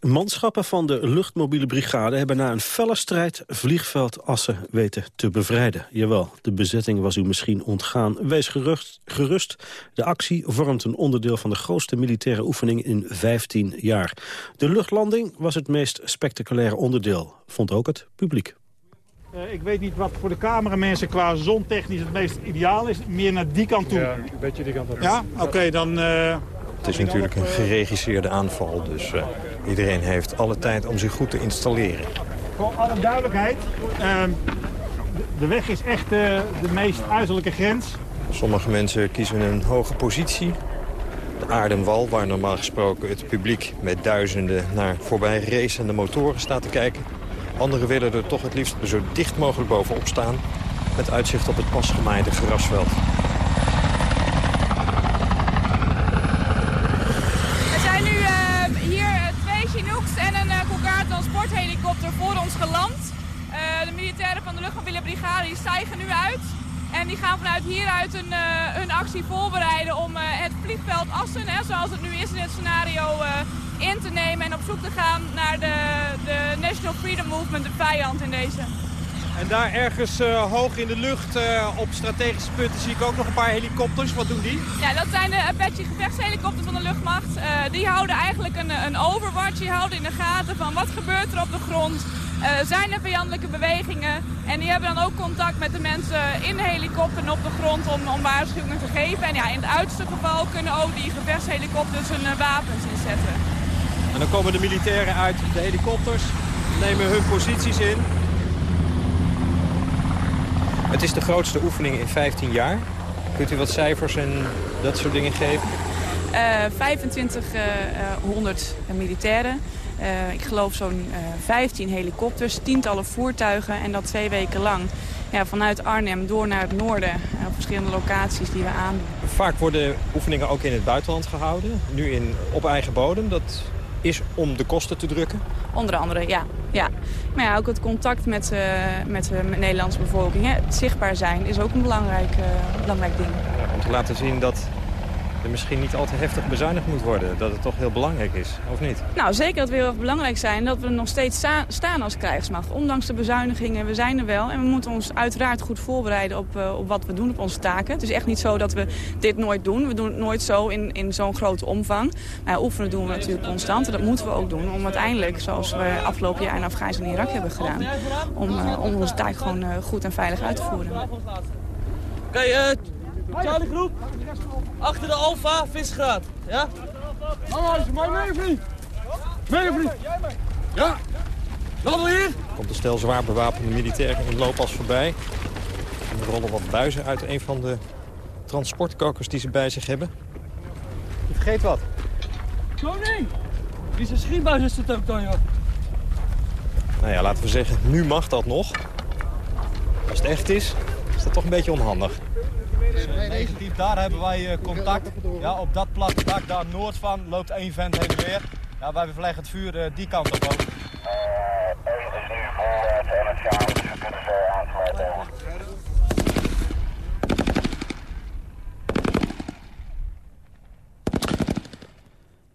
manschappen van de luchtmobiele brigade hebben na een felle strijd vliegveld Assen weten te bevrijden. Jawel, de bezetting was u misschien ontgaan. Wees gerust, gerust. De actie vormt een onderdeel van de grootste militaire oefening in 15 jaar. De luchtlanding was het meest spectaculaire onderdeel, vond ook het publiek. Uh, ik weet niet wat voor de cameramensen qua zontechnisch het meest ideaal is. Meer naar die kant toe. Ja, een beetje die kant op. Ja? Oké, dan... Uh... Het is natuurlijk een geregisseerde aanval, dus uh, iedereen heeft alle tijd om zich goed te installeren. Voor alle duidelijkheid, ehm, de weg is echt de meest uiterlijke grens. Sommige mensen kiezen een hoge positie. De aardenwal, waar normaal gesproken het publiek met duizenden naar voorbij racende motoren staat te kijken. Anderen willen er toch het liefst zo dicht mogelijk bovenop staan... met uitzicht op het pas gemaaide grasveld. Er zijn nu uh, hier twee Chinooks en een uh, Cougar transporthelikopter voor ons geland. Uh, de militairen van de luchtmobiele brigade die stijgen nu uit. En die gaan vanuit hieruit een, hun actie voorbereiden om het vliegveld Assen, hè, zoals het nu is in het scenario in te nemen en op zoek te gaan naar de, de National Freedom Movement, de vijand in deze. En daar ergens uh, hoog in de lucht uh, op strategische punten zie ik ook nog een paar helikopters. Wat doen die? Ja, dat zijn de Apache gevechtshelikopters van de luchtmacht. Uh, die houden eigenlijk een, een overwatch, die houden in de gaten van wat gebeurt er op de grond. Zijn er vijandelijke bewegingen? En die hebben dan ook contact met de mensen in de helikopter en op de grond om, om waarschuwingen te geven. En ja, in het uiterste geval kunnen ook die gevechtshelikopters hun wapens inzetten. En dan komen de militairen uit de helikopters, nemen hun posities in. Het is de grootste oefening in 15 jaar. Kunt u wat cijfers en dat soort dingen geven? Uh, 2500 uh, militairen. Uh, ik geloof zo'n 15 helikopters, tientallen voertuigen en dat twee weken lang. Ja, vanuit Arnhem door naar het noorden op verschillende locaties die we aan. Vaak worden oefeningen ook in het buitenland gehouden. Nu in, op eigen bodem. Dat is om de kosten te drukken? Onder andere, ja. ja. Maar ja, ook het contact met, met de Nederlandse bevolking. Hè. Het zichtbaar zijn is ook een belangrijk, belangrijk ding. Ja, om te laten zien dat er misschien niet al te heftig bezuinigd moet worden. Dat het toch heel belangrijk is, of niet? Nou, zeker dat we heel erg belangrijk zijn. Dat we nog steeds staan als krijgsmacht. Ondanks de bezuinigingen, we zijn er wel. En we moeten ons uiteraard goed voorbereiden op, uh, op wat we doen, op onze taken. Het is echt niet zo dat we dit nooit doen. We doen het nooit zo in, in zo'n grote omvang. Nou, oefenen doen we natuurlijk constant. En dat moeten we ook doen om uiteindelijk, zoals we afgelopen jaar in Afghanistan en Irak hebben gedaan... om, uh, om onze taak gewoon uh, goed en veilig uit te voeren. Oké, okay, Charlie groep. Achter de Alfa, Visgraad. Ja? Mama, is mij mee of niet? Mee of niet? Ja? Landen hier? Komt een stel zwaar bewapende militairen in looppas voorbij. En er rollen wat buizen uit een van de transportkokers die ze bij zich hebben. Je vergeet wat. Koning! Wie zijn schietbuis is het ook dan, joh? Nou ja, laten we zeggen, nu mag dat nog. Als het echt is, is dat toch een beetje onhandig. 19, daar hebben wij contact. Ja, op dat platte dak daar noord van loopt één vent heen en weer. Ja, wij verleggen het vuur die kant op ook. Uh, is nu voor het NSK, dus we kunnen ze aansluiten.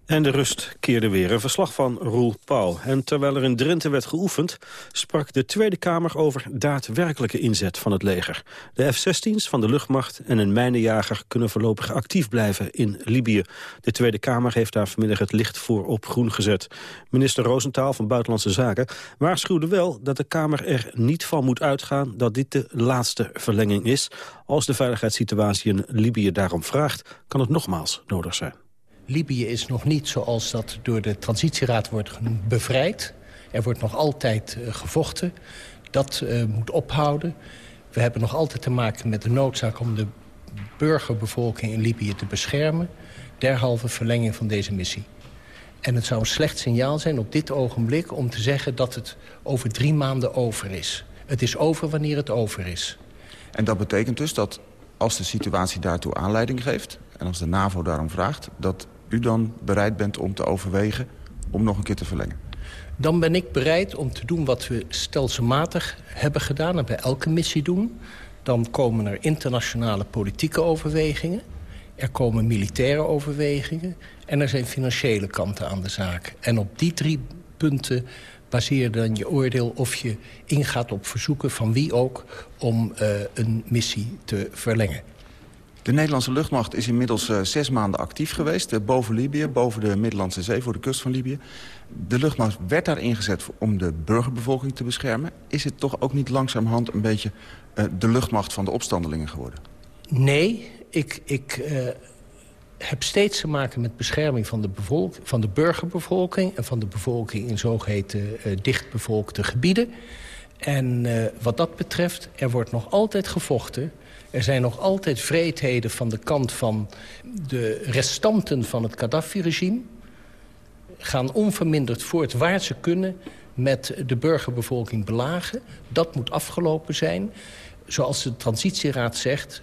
En de rust keerde weer. Een verslag van Roel Pauw. En terwijl er in Drenthe werd geoefend... sprak de Tweede Kamer over daadwerkelijke inzet van het leger. De F-16's van de luchtmacht en een mijnenjager... kunnen voorlopig actief blijven in Libië. De Tweede Kamer heeft daar vanmiddag het licht voor op groen gezet. Minister Roosentaal van Buitenlandse Zaken waarschuwde wel... dat de Kamer er niet van moet uitgaan dat dit de laatste verlenging is. Als de veiligheidssituatie in Libië daarom vraagt... kan het nogmaals nodig zijn. Libië is nog niet zoals dat door de transitieraad wordt genoemd bevrijd. Er wordt nog altijd uh, gevochten. Dat uh, moet ophouden. We hebben nog altijd te maken met de noodzaak om de burgerbevolking in Libië te beschermen. Derhalve verlenging van deze missie. En het zou een slecht signaal zijn op dit ogenblik om te zeggen dat het over drie maanden over is. Het is over wanneer het over is. En dat betekent dus dat als de situatie daartoe aanleiding geeft... en als de NAVO daarom vraagt... dat u dan bereid bent om te overwegen om nog een keer te verlengen? Dan ben ik bereid om te doen wat we stelselmatig hebben gedaan... en bij elke missie doen. Dan komen er internationale politieke overwegingen. Er komen militaire overwegingen. En er zijn financiële kanten aan de zaak. En op die drie punten baseer dan je oordeel of je ingaat op verzoeken van wie ook... om uh, een missie te verlengen. De Nederlandse luchtmacht is inmiddels uh, zes maanden actief geweest... Uh, boven Libië, boven de Middellandse Zee, voor de kust van Libië. De luchtmacht werd daar ingezet om de burgerbevolking te beschermen. Is het toch ook niet langzamerhand een beetje uh, de luchtmacht van de opstandelingen geworden? Nee, ik, ik heb steeds te maken met bescherming van de, van de burgerbevolking... en van de bevolking in zogeheten dichtbevolkte gebieden. En wat dat betreft, er wordt nog altijd gevochten er zijn nog altijd vreedheden van de kant van de restanten van het Gaddafi-regime. Gaan onverminderd voort waar ze kunnen met de burgerbevolking belagen. Dat moet afgelopen zijn. Zoals de transitieraad zegt,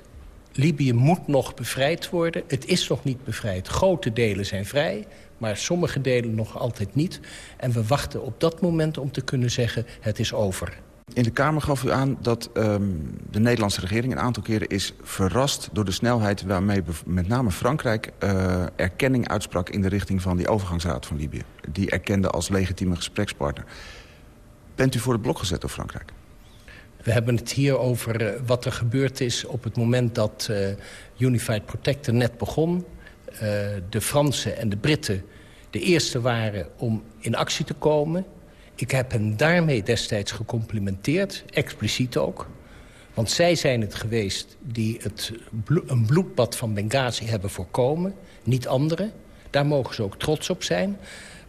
Libië moet nog bevrijd worden. Het is nog niet bevrijd. Grote delen zijn vrij, maar sommige delen nog altijd niet. En we wachten op dat moment om te kunnen zeggen, het is over. In de Kamer gaf u aan dat um, de Nederlandse regering een aantal keren is verrast... door de snelheid waarmee met name Frankrijk uh, erkenning uitsprak... in de richting van die overgangsraad van Libië. Die erkende als legitieme gesprekspartner. Bent u voor het blok gezet door Frankrijk? We hebben het hier over uh, wat er gebeurd is op het moment dat uh, Unified Protector net begon. de Fransen en de Britten de eerste waren om in actie te komen... Ik heb hem daarmee destijds gecomplimenteerd, expliciet ook. Want zij zijn het geweest die het een bloedbad van Benghazi hebben voorkomen. Niet anderen. Daar mogen ze ook trots op zijn.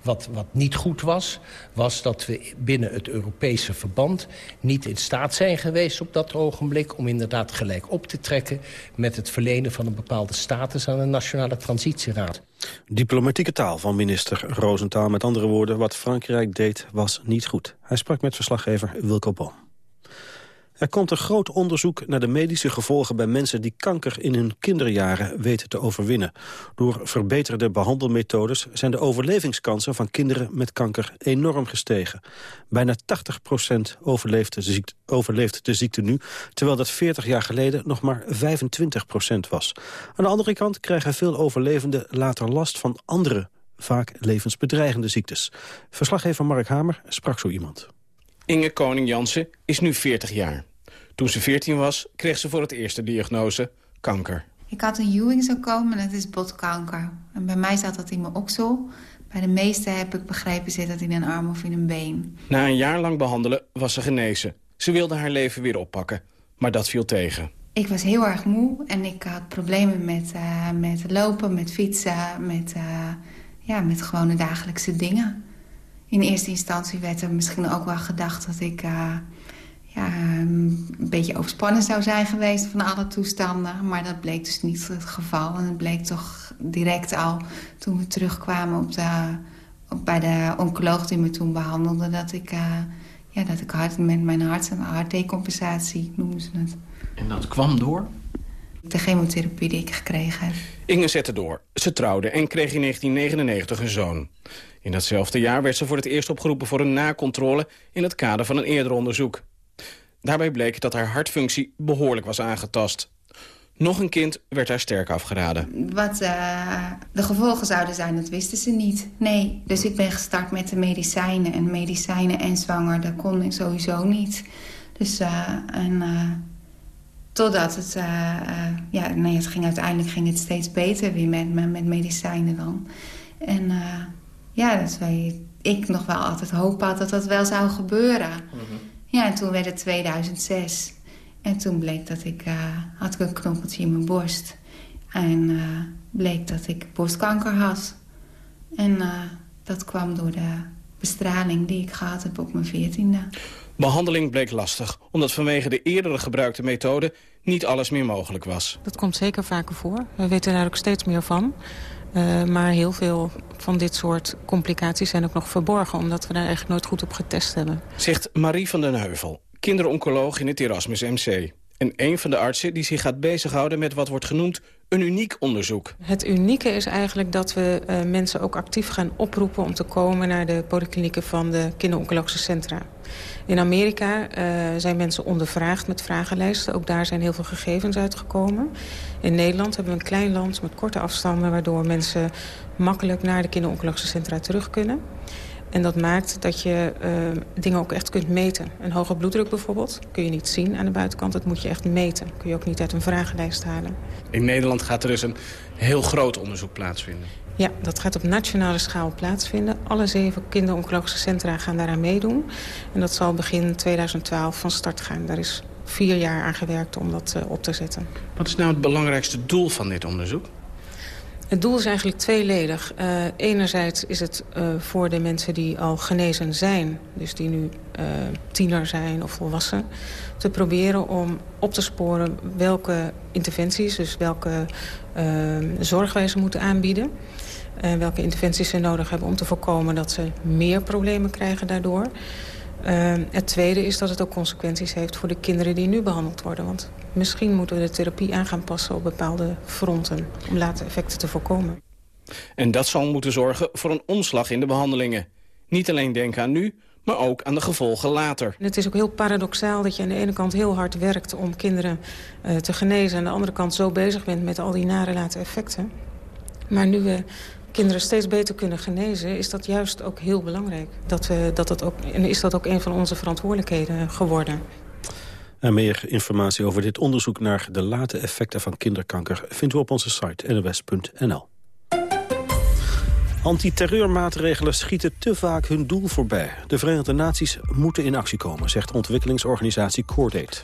Wat, wat niet goed was, was dat we binnen het Europese verband... niet in staat zijn geweest op dat ogenblik... om inderdaad gelijk op te trekken met het verlenen van een bepaalde status... aan de Nationale Transitieraad. Diplomatieke taal van minister Roosentaal. Met andere woorden, wat Frankrijk deed was niet goed. Hij sprak met verslaggever Wilco Boom. Er komt een groot onderzoek naar de medische gevolgen bij mensen die kanker in hun kinderjaren weten te overwinnen. Door verbeterde behandelmethodes zijn de overlevingskansen van kinderen met kanker enorm gestegen. Bijna 80 overleeft de, ziekte, de ziekte nu, terwijl dat 40 jaar geleden nog maar 25% was. Aan de andere kant krijgen veel overlevenden later last van andere, vaak levensbedreigende ziektes. Verslaggever Mark Hamer sprak zo iemand. Inge Koning-Jansen is nu 40 jaar. Toen ze 14 was, kreeg ze voor het eerste diagnose kanker. Ik had een Ewing-sarcoom en dat is botkanker. En bij mij zat dat in mijn oksel. Bij de meeste heb ik begrepen zit dat in een arm of in een been. Na een jaar lang behandelen was ze genezen. Ze wilde haar leven weer oppakken, maar dat viel tegen. Ik was heel erg moe en ik had problemen met, uh, met lopen, met fietsen, met, uh, ja, met gewone dagelijkse dingen. In eerste instantie werd er misschien ook wel gedacht dat ik uh, ja, een beetje overspannen zou zijn geweest van alle toestanden. Maar dat bleek dus niet het geval. En het bleek toch direct al toen we terugkwamen op de, op, bij de oncoloog die me toen behandelde... dat ik, ja, dat ik hart, met mijn hart, een hartdecompensatie noemden ze het. En dat kwam door? De chemotherapie die ik gekregen heb. Inge zette door. Ze trouwde en kreeg in 1999 een zoon. In datzelfde jaar werd ze voor het eerst opgeroepen voor een nakontrole... in het kader van een eerder onderzoek. Daarbij bleek dat haar hartfunctie behoorlijk was aangetast. Nog een kind werd haar sterk afgeraden. Wat uh, de gevolgen zouden zijn, dat wisten ze niet. Nee, dus ik ben gestart met de medicijnen. En medicijnen en zwanger, dat kon ik sowieso niet. Dus, uh, en... Uh, Totdat het, ja, nee, het ging uiteindelijk ging het steeds beter weer met, met medicijnen dan. En ja, dat wij, ik nog wel altijd hoop had dat dat wel zou gebeuren. Mm -hmm. Ja, en toen werd het 2006. En toen bleek dat ik, had ik een knoppeltje in mijn borst. En bleek dat ik borstkanker had. En dat kwam door de bestraling die ik gehad heb op mijn veertiende. Behandeling bleek lastig, omdat vanwege de eerdere gebruikte methode niet alles meer mogelijk was. Dat komt zeker vaker voor. We weten daar ook steeds meer van. Uh, maar heel veel van dit soort complicaties zijn ook nog verborgen... omdat we daar eigenlijk nooit goed op getest hebben. Zegt Marie van den Heuvel, kinderoncoloog in het Erasmus MC. En een van de artsen die zich gaat bezighouden met wat wordt genoemd een uniek onderzoek. Het unieke is eigenlijk dat we uh, mensen ook actief gaan oproepen... om te komen naar de polyklinieken van de kinderoncologische centra. In Amerika uh, zijn mensen ondervraagd met vragenlijsten. Ook daar zijn heel veel gegevens uitgekomen. In Nederland hebben we een klein land met korte afstanden... waardoor mensen makkelijk naar de kinderoncologische centra terug kunnen. En dat maakt dat je uh, dingen ook echt kunt meten. Een hoge bloeddruk bijvoorbeeld kun je niet zien aan de buitenkant. Dat moet je echt meten. kun je ook niet uit een vragenlijst halen. In Nederland gaat er dus een heel groot onderzoek plaatsvinden. Ja, dat gaat op nationale schaal plaatsvinden. Alle zeven kinderoncologische centra gaan daaraan meedoen. En dat zal begin 2012 van start gaan. Daar is vier jaar aan gewerkt om dat uh, op te zetten. Wat is nou het belangrijkste doel van dit onderzoek? Het doel is eigenlijk tweeledig. Uh, enerzijds is het uh, voor de mensen die al genezen zijn... dus die nu uh, tiener zijn of volwassen... te proberen om op te sporen welke interventies... dus welke zorg wij ze moeten aanbieden... en welke interventies ze nodig hebben om te voorkomen... dat ze meer problemen krijgen daardoor... Uh, het tweede is dat het ook consequenties heeft voor de kinderen die nu behandeld worden. Want misschien moeten we de therapie aan gaan passen op bepaalde fronten... om later effecten te voorkomen. En dat zal moeten zorgen voor een omslag in de behandelingen. Niet alleen denken aan nu, maar ook aan de gevolgen later. En het is ook heel paradoxaal dat je aan de ene kant heel hard werkt... om kinderen uh, te genezen... en aan de andere kant zo bezig bent met al die nare late effecten. Maar nu we kinderen steeds beter kunnen genezen... is dat juist ook heel belangrijk. Dat dat ook, en is dat ook een van onze verantwoordelijkheden geworden. En meer informatie over dit onderzoek naar de late effecten van kinderkanker... vindt u op onze site nws.nl. Antiterreurmaatregelen schieten te vaak hun doel voorbij. De Verenigde Naties moeten in actie komen, zegt ontwikkelingsorganisatie Coordate.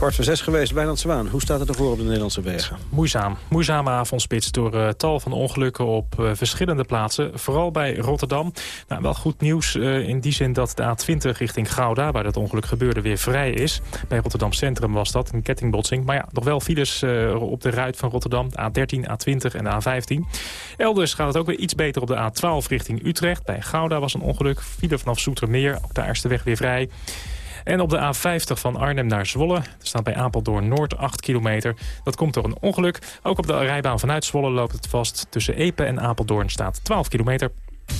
Kwart voor zes geweest, Wijnand Zwaan. Hoe staat het ervoor op de Nederlandse wegen? Moeizaam. Moeizame avondspits door uh, tal van ongelukken op uh, verschillende plaatsen. Vooral bij Rotterdam. Nou, wel goed nieuws uh, in die zin dat de A20 richting Gouda... waar dat ongeluk gebeurde, weer vrij is. Bij Rotterdam Centrum was dat, een kettingbotsing. Maar ja, nog wel files op de ruit van Rotterdam. De A13, A20 en de A15. Elders gaat het ook weer iets beter op de A12 richting Utrecht. Bij Gouda was een ongeluk. File vanaf Soetermeer. Ook daar is de weg weer vrij. En op de A50 van Arnhem naar Zwolle. Er staat bij Apeldoorn Noord 8 kilometer. Dat komt door een ongeluk. Ook op de rijbaan vanuit Zwolle loopt het vast. Tussen Epe en Apeldoorn staat 12 kilometer.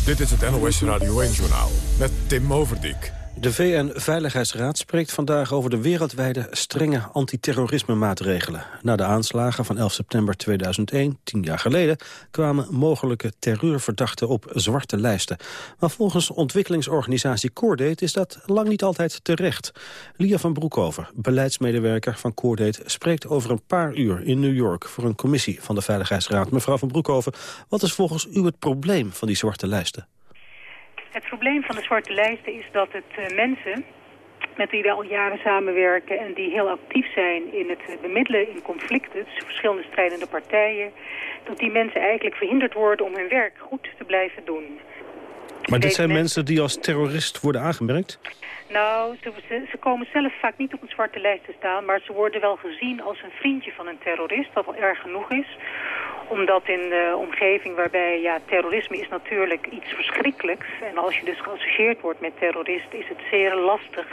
Dit is het NOS Radio 1-journaal met Tim Overdijk. De VN-veiligheidsraad spreekt vandaag over de wereldwijde strenge antiterrorisme-maatregelen. Na de aanslagen van 11 september 2001, tien jaar geleden, kwamen mogelijke terreurverdachten op zwarte lijsten. Maar volgens ontwikkelingsorganisatie Coordate is dat lang niet altijd terecht. Lia van Broekhoven, beleidsmedewerker van Coordate, spreekt over een paar uur in New York voor een commissie van de Veiligheidsraad. Mevrouw van Broekhoven, wat is volgens u het probleem van die zwarte lijsten? Het probleem van de zwarte lijsten is dat het uh, mensen met wie we al jaren samenwerken en die heel actief zijn in het bemiddelen in conflicten tussen verschillende strijdende partijen, dat die mensen eigenlijk verhinderd worden om hun werk goed te blijven doen. Maar dit zijn mensen die als terrorist worden aangemerkt? Nou, ze, ze, komen zelf vaak niet op een zwarte lijst te staan, maar ze worden wel gezien als een vriendje van een terrorist, wat wel erg genoeg is omdat in de omgeving waarbij, ja, terrorisme is natuurlijk iets verschrikkelijks. En als je dus geassocieerd wordt met terroristen is het zeer lastig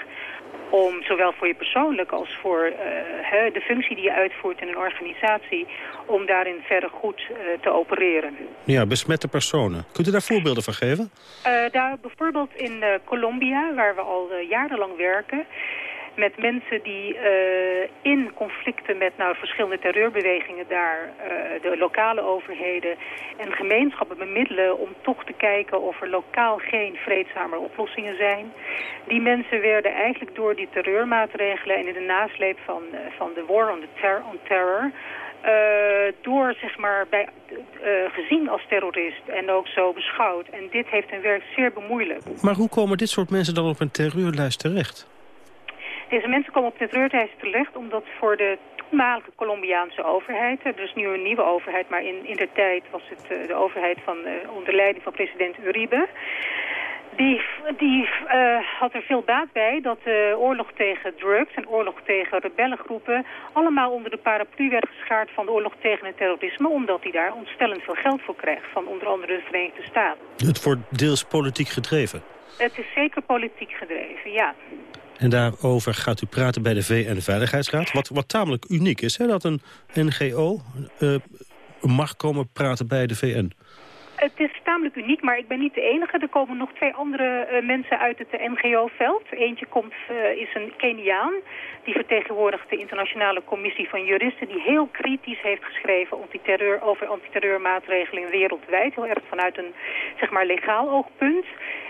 om zowel voor je persoonlijk als voor uh, de functie die je uitvoert in een organisatie... om daarin verder goed uh, te opereren. Ja, besmette personen. Kunt u daar voorbeelden van geven? Uh, daar bijvoorbeeld in Colombia, waar we al jarenlang werken met mensen die uh, in conflicten met nou, verschillende terreurbewegingen daar, uh, de lokale overheden en gemeenschappen bemiddelen om toch te kijken of er lokaal geen vreedzame oplossingen zijn. Die mensen werden eigenlijk door die terreurmaatregelen en in de nasleep van, uh, van de war on, the on terror door zeg maar bij, gezien als terrorist en ook zo beschouwd. En dit heeft hun werk zeer bemoeilijkt. Maar hoe komen dit soort mensen dan op een terreurlijst terecht? Deze mensen komen op de terreurlijst terecht omdat voor de toenmalige Colombiaanse overheid, er is nu een nieuwe overheid, maar in, in de tijd was het uh, de overheid van, uh, onder leiding van president Uribe. Die, die uh, had er veel baat bij dat de oorlog tegen drugs en oorlog tegen rebellengroepen allemaal onder de paraplu werd geschaard van de oorlog tegen het terrorisme, omdat hij daar ontstellend veel geld voor krijgt van onder andere de Verenigde Staten. Het wordt deels politiek gedreven? Het is zeker politiek gedreven, ja. En daarover gaat u praten bij de VN-veiligheidsraad. Wat, wat tamelijk uniek is, hè, dat een NGO uh, mag komen praten bij de VN. Het is tamelijk uniek, maar ik ben niet de enige. Er komen nog twee andere uh, mensen uit het NGO-veld. Eentje komt, uh, is een Keniaan. Die vertegenwoordigt de internationale commissie van juristen... die heel kritisch heeft geschreven antiterreur, over antiterreurmaatregelen wereldwijd. Heel erg vanuit een zeg maar, legaal oogpunt.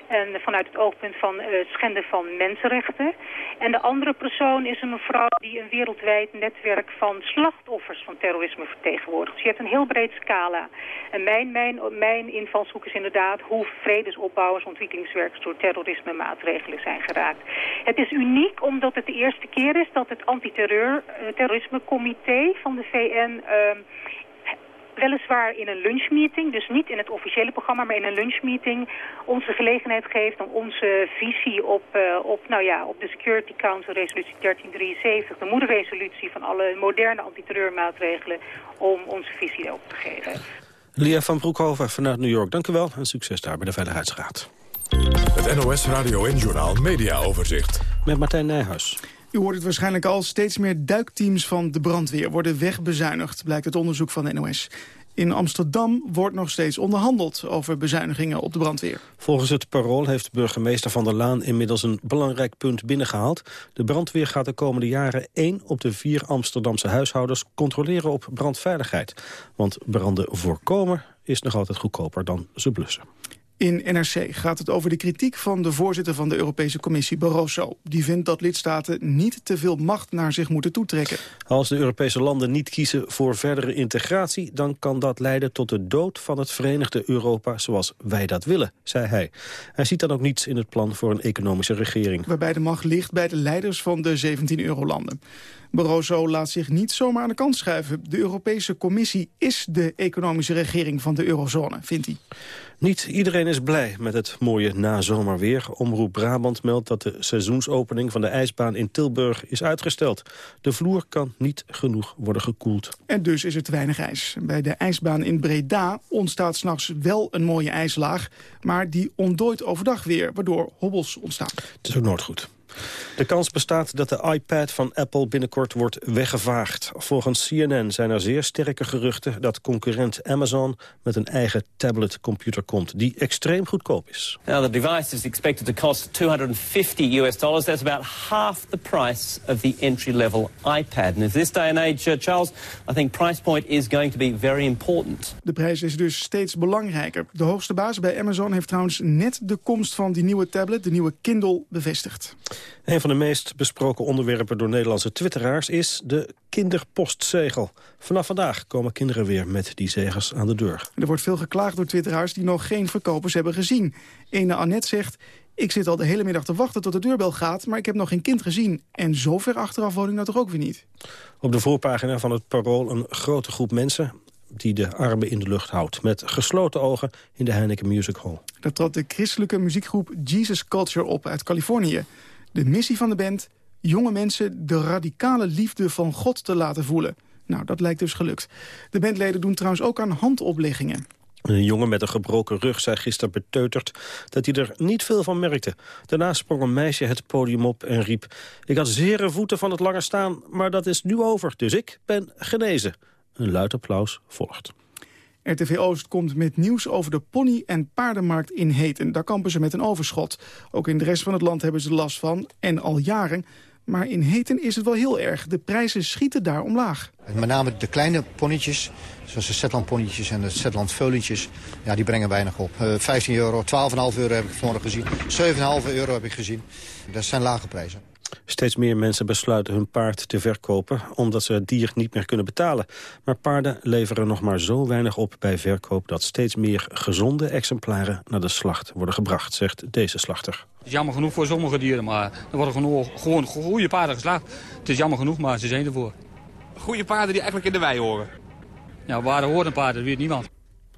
En vanuit het oogpunt van uh, schenden van mensenrechten. En de andere persoon is een mevrouw die een wereldwijd netwerk van slachtoffers van terrorisme vertegenwoordigt. Dus je hebt een heel breed scala. En mijn, mijn, mijn invalshoek is inderdaad hoe vredesopbouwers, ontwikkelingswerkers door terrorisme maatregelen zijn geraakt. Het is uniek omdat het de eerste keer is dat het antiterreur uh, terrorisme comité van de VN... Uh, weliswaar in een lunchmeeting, dus niet in het officiële programma, maar in een lunchmeeting ons de gelegenheid geeft om onze visie op, uh, op, nou ja, op de Security Council resolutie 1373, de moederresolutie van alle moderne antiterreurmaatregelen, om onze visie op te geven. Lia van Broekhoven vanuit New York, dank u wel en succes daar bij de Veiligheidsraad. Het NOS Radio en Journal Media Overzicht. Met Martijn Nijhuis. U hoort het waarschijnlijk al. Steeds meer duikteams van de brandweer worden wegbezuinigd, blijkt het onderzoek van de NOS. In Amsterdam wordt nog steeds onderhandeld over bezuinigingen op de brandweer. Volgens het parool heeft burgemeester Van der Laan inmiddels een belangrijk punt binnengehaald. De brandweer gaat de komende jaren één op de vier Amsterdamse huishoudens controleren op brandveiligheid. Want branden voorkomen is nog altijd goedkoper dan ze blussen. In NRC gaat het over de kritiek van de voorzitter van de Europese Commissie Barroso. Die vindt dat lidstaten niet te veel macht naar zich moeten toetrekken. Als de Europese landen niet kiezen voor verdere integratie... dan kan dat leiden tot de dood van het Verenigde Europa zoals wij dat willen, zei hij. Hij ziet dan ook niets in het plan voor een economische regering. Waarbij de macht ligt bij de leiders van de 17 eurolanden. Barroso laat zich niet zomaar aan de kant schuiven. De Europese Commissie is de economische regering van de eurozone, vindt hij. Niet iedereen is blij met het mooie nazomerweer. Omroep Brabant meldt dat de seizoensopening van de ijsbaan in Tilburg is uitgesteld. De vloer kan niet genoeg worden gekoeld. En dus is er te weinig ijs. Bij de ijsbaan in Breda ontstaat s'nachts wel een mooie ijslaag... maar die ontdooit overdag weer, waardoor hobbels ontstaan. Het is ook nooit goed. De kans bestaat dat de iPad van Apple binnenkort wordt weggevaagd. Volgens CNN zijn er zeer sterke geruchten dat concurrent Amazon met een eigen tabletcomputer komt die extreem goedkoop is. Now the device is expected to cost 250 US dollars. That's about half the price of the entry-level iPad. And in this day and age, uh, Charles, I think price point is going to be very important. De prijs is dus steeds belangrijker. De hoogste baas bij Amazon heeft trouwens net de komst van die nieuwe tablet, de nieuwe Kindle, bevestigd. Een van de meest besproken onderwerpen door Nederlandse twitteraars is de kinderpostzegel. Vanaf vandaag komen kinderen weer met die zegels aan de deur. Er wordt veel geklaagd door twitteraars die nog geen verkopers hebben gezien. Ene Annette zegt, ik zit al de hele middag te wachten tot de deurbel gaat... maar ik heb nog geen kind gezien. En zo ver achteraf woon ik nou toch ook weer niet. Op de voorpagina van het Parool een grote groep mensen die de armen in de lucht houdt. Met gesloten ogen in de Heineken Music Hall. Dat trad de christelijke muziekgroep Jesus Culture op uit Californië. De missie van de band, jonge mensen de radicale liefde van God te laten voelen. Nou, dat lijkt dus gelukt. De bandleden doen trouwens ook aan handopleggingen. Een jongen met een gebroken rug zei gisteren beteuterd dat hij er niet veel van merkte. Daarna sprong een meisje het podium op en riep... Ik had zere voeten van het lange staan, maar dat is nu over, dus ik ben genezen. Een luid applaus volgt. RTV Oost komt met nieuws over de pony- en paardenmarkt in Heten. Daar kampen ze met een overschot. Ook in de rest van het land hebben ze last van, en al jaren. Maar in Heten is het wel heel erg. De prijzen schieten daar omlaag. Met name de kleine ponnetjes, zoals de Zetland ponnetjes en de Zetland veulentjes, ja, die brengen weinig op. Uh, 15 euro, 12,5 euro heb ik vanmorgen gezien. 7,5 euro heb ik gezien. Dat zijn lage prijzen. Steeds meer mensen besluiten hun paard te verkopen... omdat ze het dier niet meer kunnen betalen. Maar paarden leveren nog maar zo weinig op bij verkoop... dat steeds meer gezonde exemplaren naar de slacht worden gebracht... zegt deze slachter. Het is jammer genoeg voor sommige dieren, maar er worden genoeg, gewoon goede paarden geslacht. Het is jammer genoeg, maar ze zijn ervoor. Goede paarden die eigenlijk in de wei horen? Ja, waar horen paarden, dat weet niemand.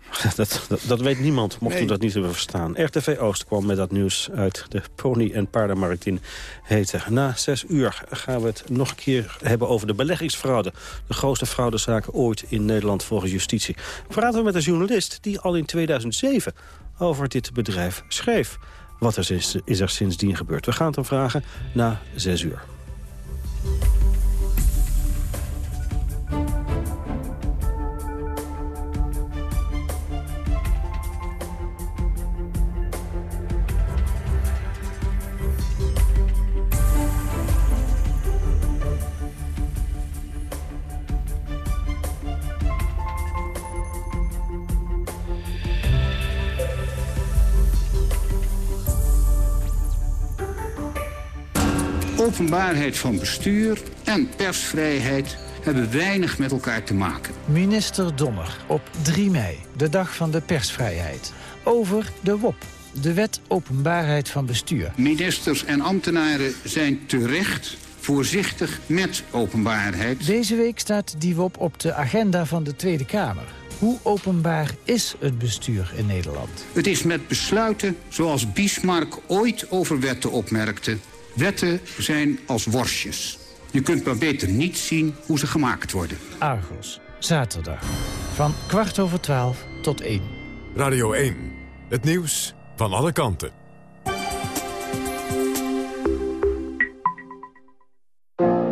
Dat, dat, dat, weet niemand, mocht nee. u dat niet hebben verstaan. RTV Oost kwam met dat nieuws uit de pony- en paardenmarkt in Heten. Na zes uur gaan we het nog een keer hebben over de beleggingsfraude. De grootste fraudezaak ooit in Nederland volgens justitie. We praten we met een journalist die al in 2007 over dit bedrijf schreef. Wat er is, is er sindsdien gebeurd? We gaan het hem vragen na zes uur. Openbaarheid van bestuur en persvrijheid hebben weinig met elkaar te maken. Minister Donner op 3 mei, de dag van de persvrijheid. Over de WOP, de wet openbaarheid van bestuur. Ministers en ambtenaren zijn terecht voorzichtig met openbaarheid. Deze week staat die WOP op de agenda van de Tweede Kamer. Hoe openbaar is het bestuur in Nederland? Het is met besluiten zoals Bismarck ooit over wetten opmerkte... Wetten zijn als worstjes. Je kunt maar beter niet zien hoe ze gemaakt worden. Argos, zaterdag. Van kwart over twaalf tot één. Radio 1, het nieuws van alle kanten.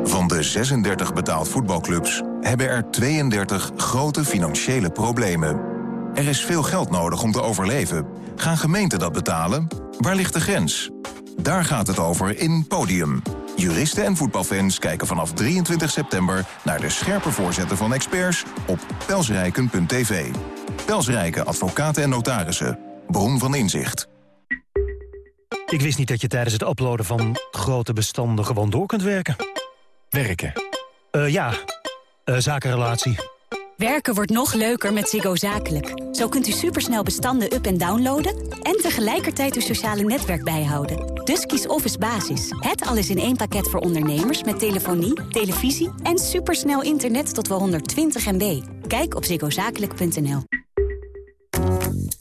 Van de 36 betaald voetbalclubs hebben er 32 grote financiële problemen. Er is veel geld nodig om te overleven. Gaan gemeenten dat betalen? Waar ligt de grens? Daar gaat het over in Podium. Juristen en voetbalfans kijken vanaf 23 september... naar de scherpe voorzetten van experts op pelsrijken.tv. Pelsrijken advocaten en notarissen. Bron van inzicht. Ik wist niet dat je tijdens het uploaden van grote bestanden gewoon door kunt werken. Werken? Uh, ja, uh, zakenrelatie. Werken wordt nog leuker met Ziggo Zakelijk. Zo kunt u supersnel bestanden up- en downloaden... en tegelijkertijd uw sociale netwerk bijhouden. Dus kies Office Basis. Het alles in één pakket voor ondernemers met telefonie, televisie... en supersnel internet tot wel 120 MB. Kijk op ziggozakelijk.nl.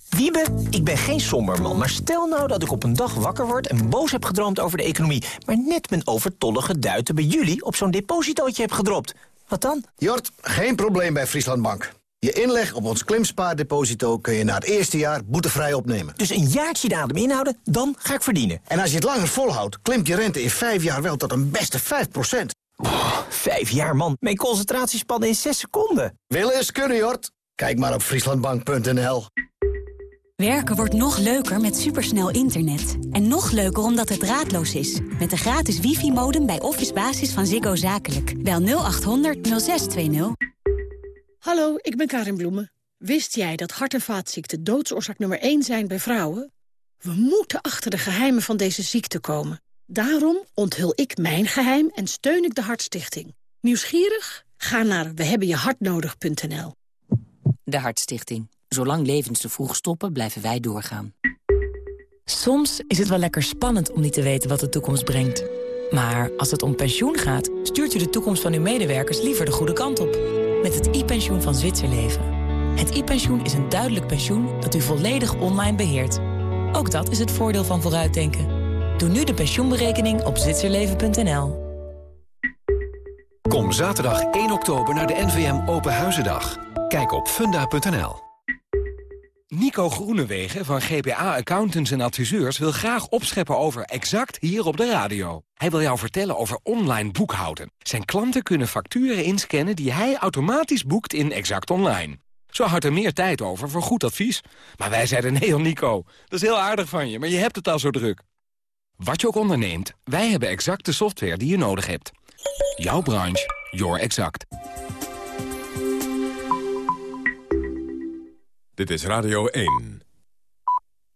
Wiebe, ik ben geen somber man, maar stel nou dat ik op een dag wakker word... en boos heb gedroomd over de economie... maar net mijn overtollige duiten bij jullie op zo'n depositootje heb gedropt... Wat dan? Jort, geen probleem bij Frieslandbank. Je inleg op ons klimspaardeposito kun je na het eerste jaar boetevrij opnemen. Dus een jaartje de adem inhouden, dan ga ik verdienen. En als je het langer volhoudt, klimt je rente in vijf jaar wel tot een beste 5% Vijf jaar, man. Mijn concentratiespannen in zes seconden. Willen is kunnen, Jort. Kijk maar op frieslandbank.nl. Werken wordt nog leuker met supersnel internet. En nog leuker omdat het draadloos is. Met de gratis wifi-modem bij Office Basis van Ziggo Zakelijk. Bel 0800 0620. Hallo, ik ben Karin Bloemen. Wist jij dat hart- en vaatziekten doodsoorzaak nummer 1 zijn bij vrouwen? We moeten achter de geheimen van deze ziekte komen. Daarom onthul ik mijn geheim en steun ik de Hartstichting. Nieuwsgierig? Ga naar wehebbenjehartnodig.nl. De Hartstichting. Zolang levens te vroeg stoppen, blijven wij doorgaan. Soms is het wel lekker spannend om niet te weten wat de toekomst brengt. Maar als het om pensioen gaat, stuurt u de toekomst van uw medewerkers liever de goede kant op. Met het e-pensioen van Zwitserleven. Het e-pensioen is een duidelijk pensioen dat u volledig online beheert. Ook dat is het voordeel van vooruitdenken. Doe nu de pensioenberekening op zwitserleven.nl. Kom zaterdag 1 oktober naar de NVM Open Huizendag. Kijk op funda.nl. Nico Groenewegen van GPA Accountants en Adviseurs wil graag opscheppen over Exact hier op de radio. Hij wil jou vertellen over online boekhouden. Zijn klanten kunnen facturen inscannen die hij automatisch boekt in Exact Online. Zo houdt er meer tijd over voor goed advies. Maar wij zeiden nee, Nico, dat is heel aardig van je, maar je hebt het al zo druk. Wat je ook onderneemt, wij hebben exact de software die je nodig hebt. Jouw branche, your exact. Dit is Radio 1.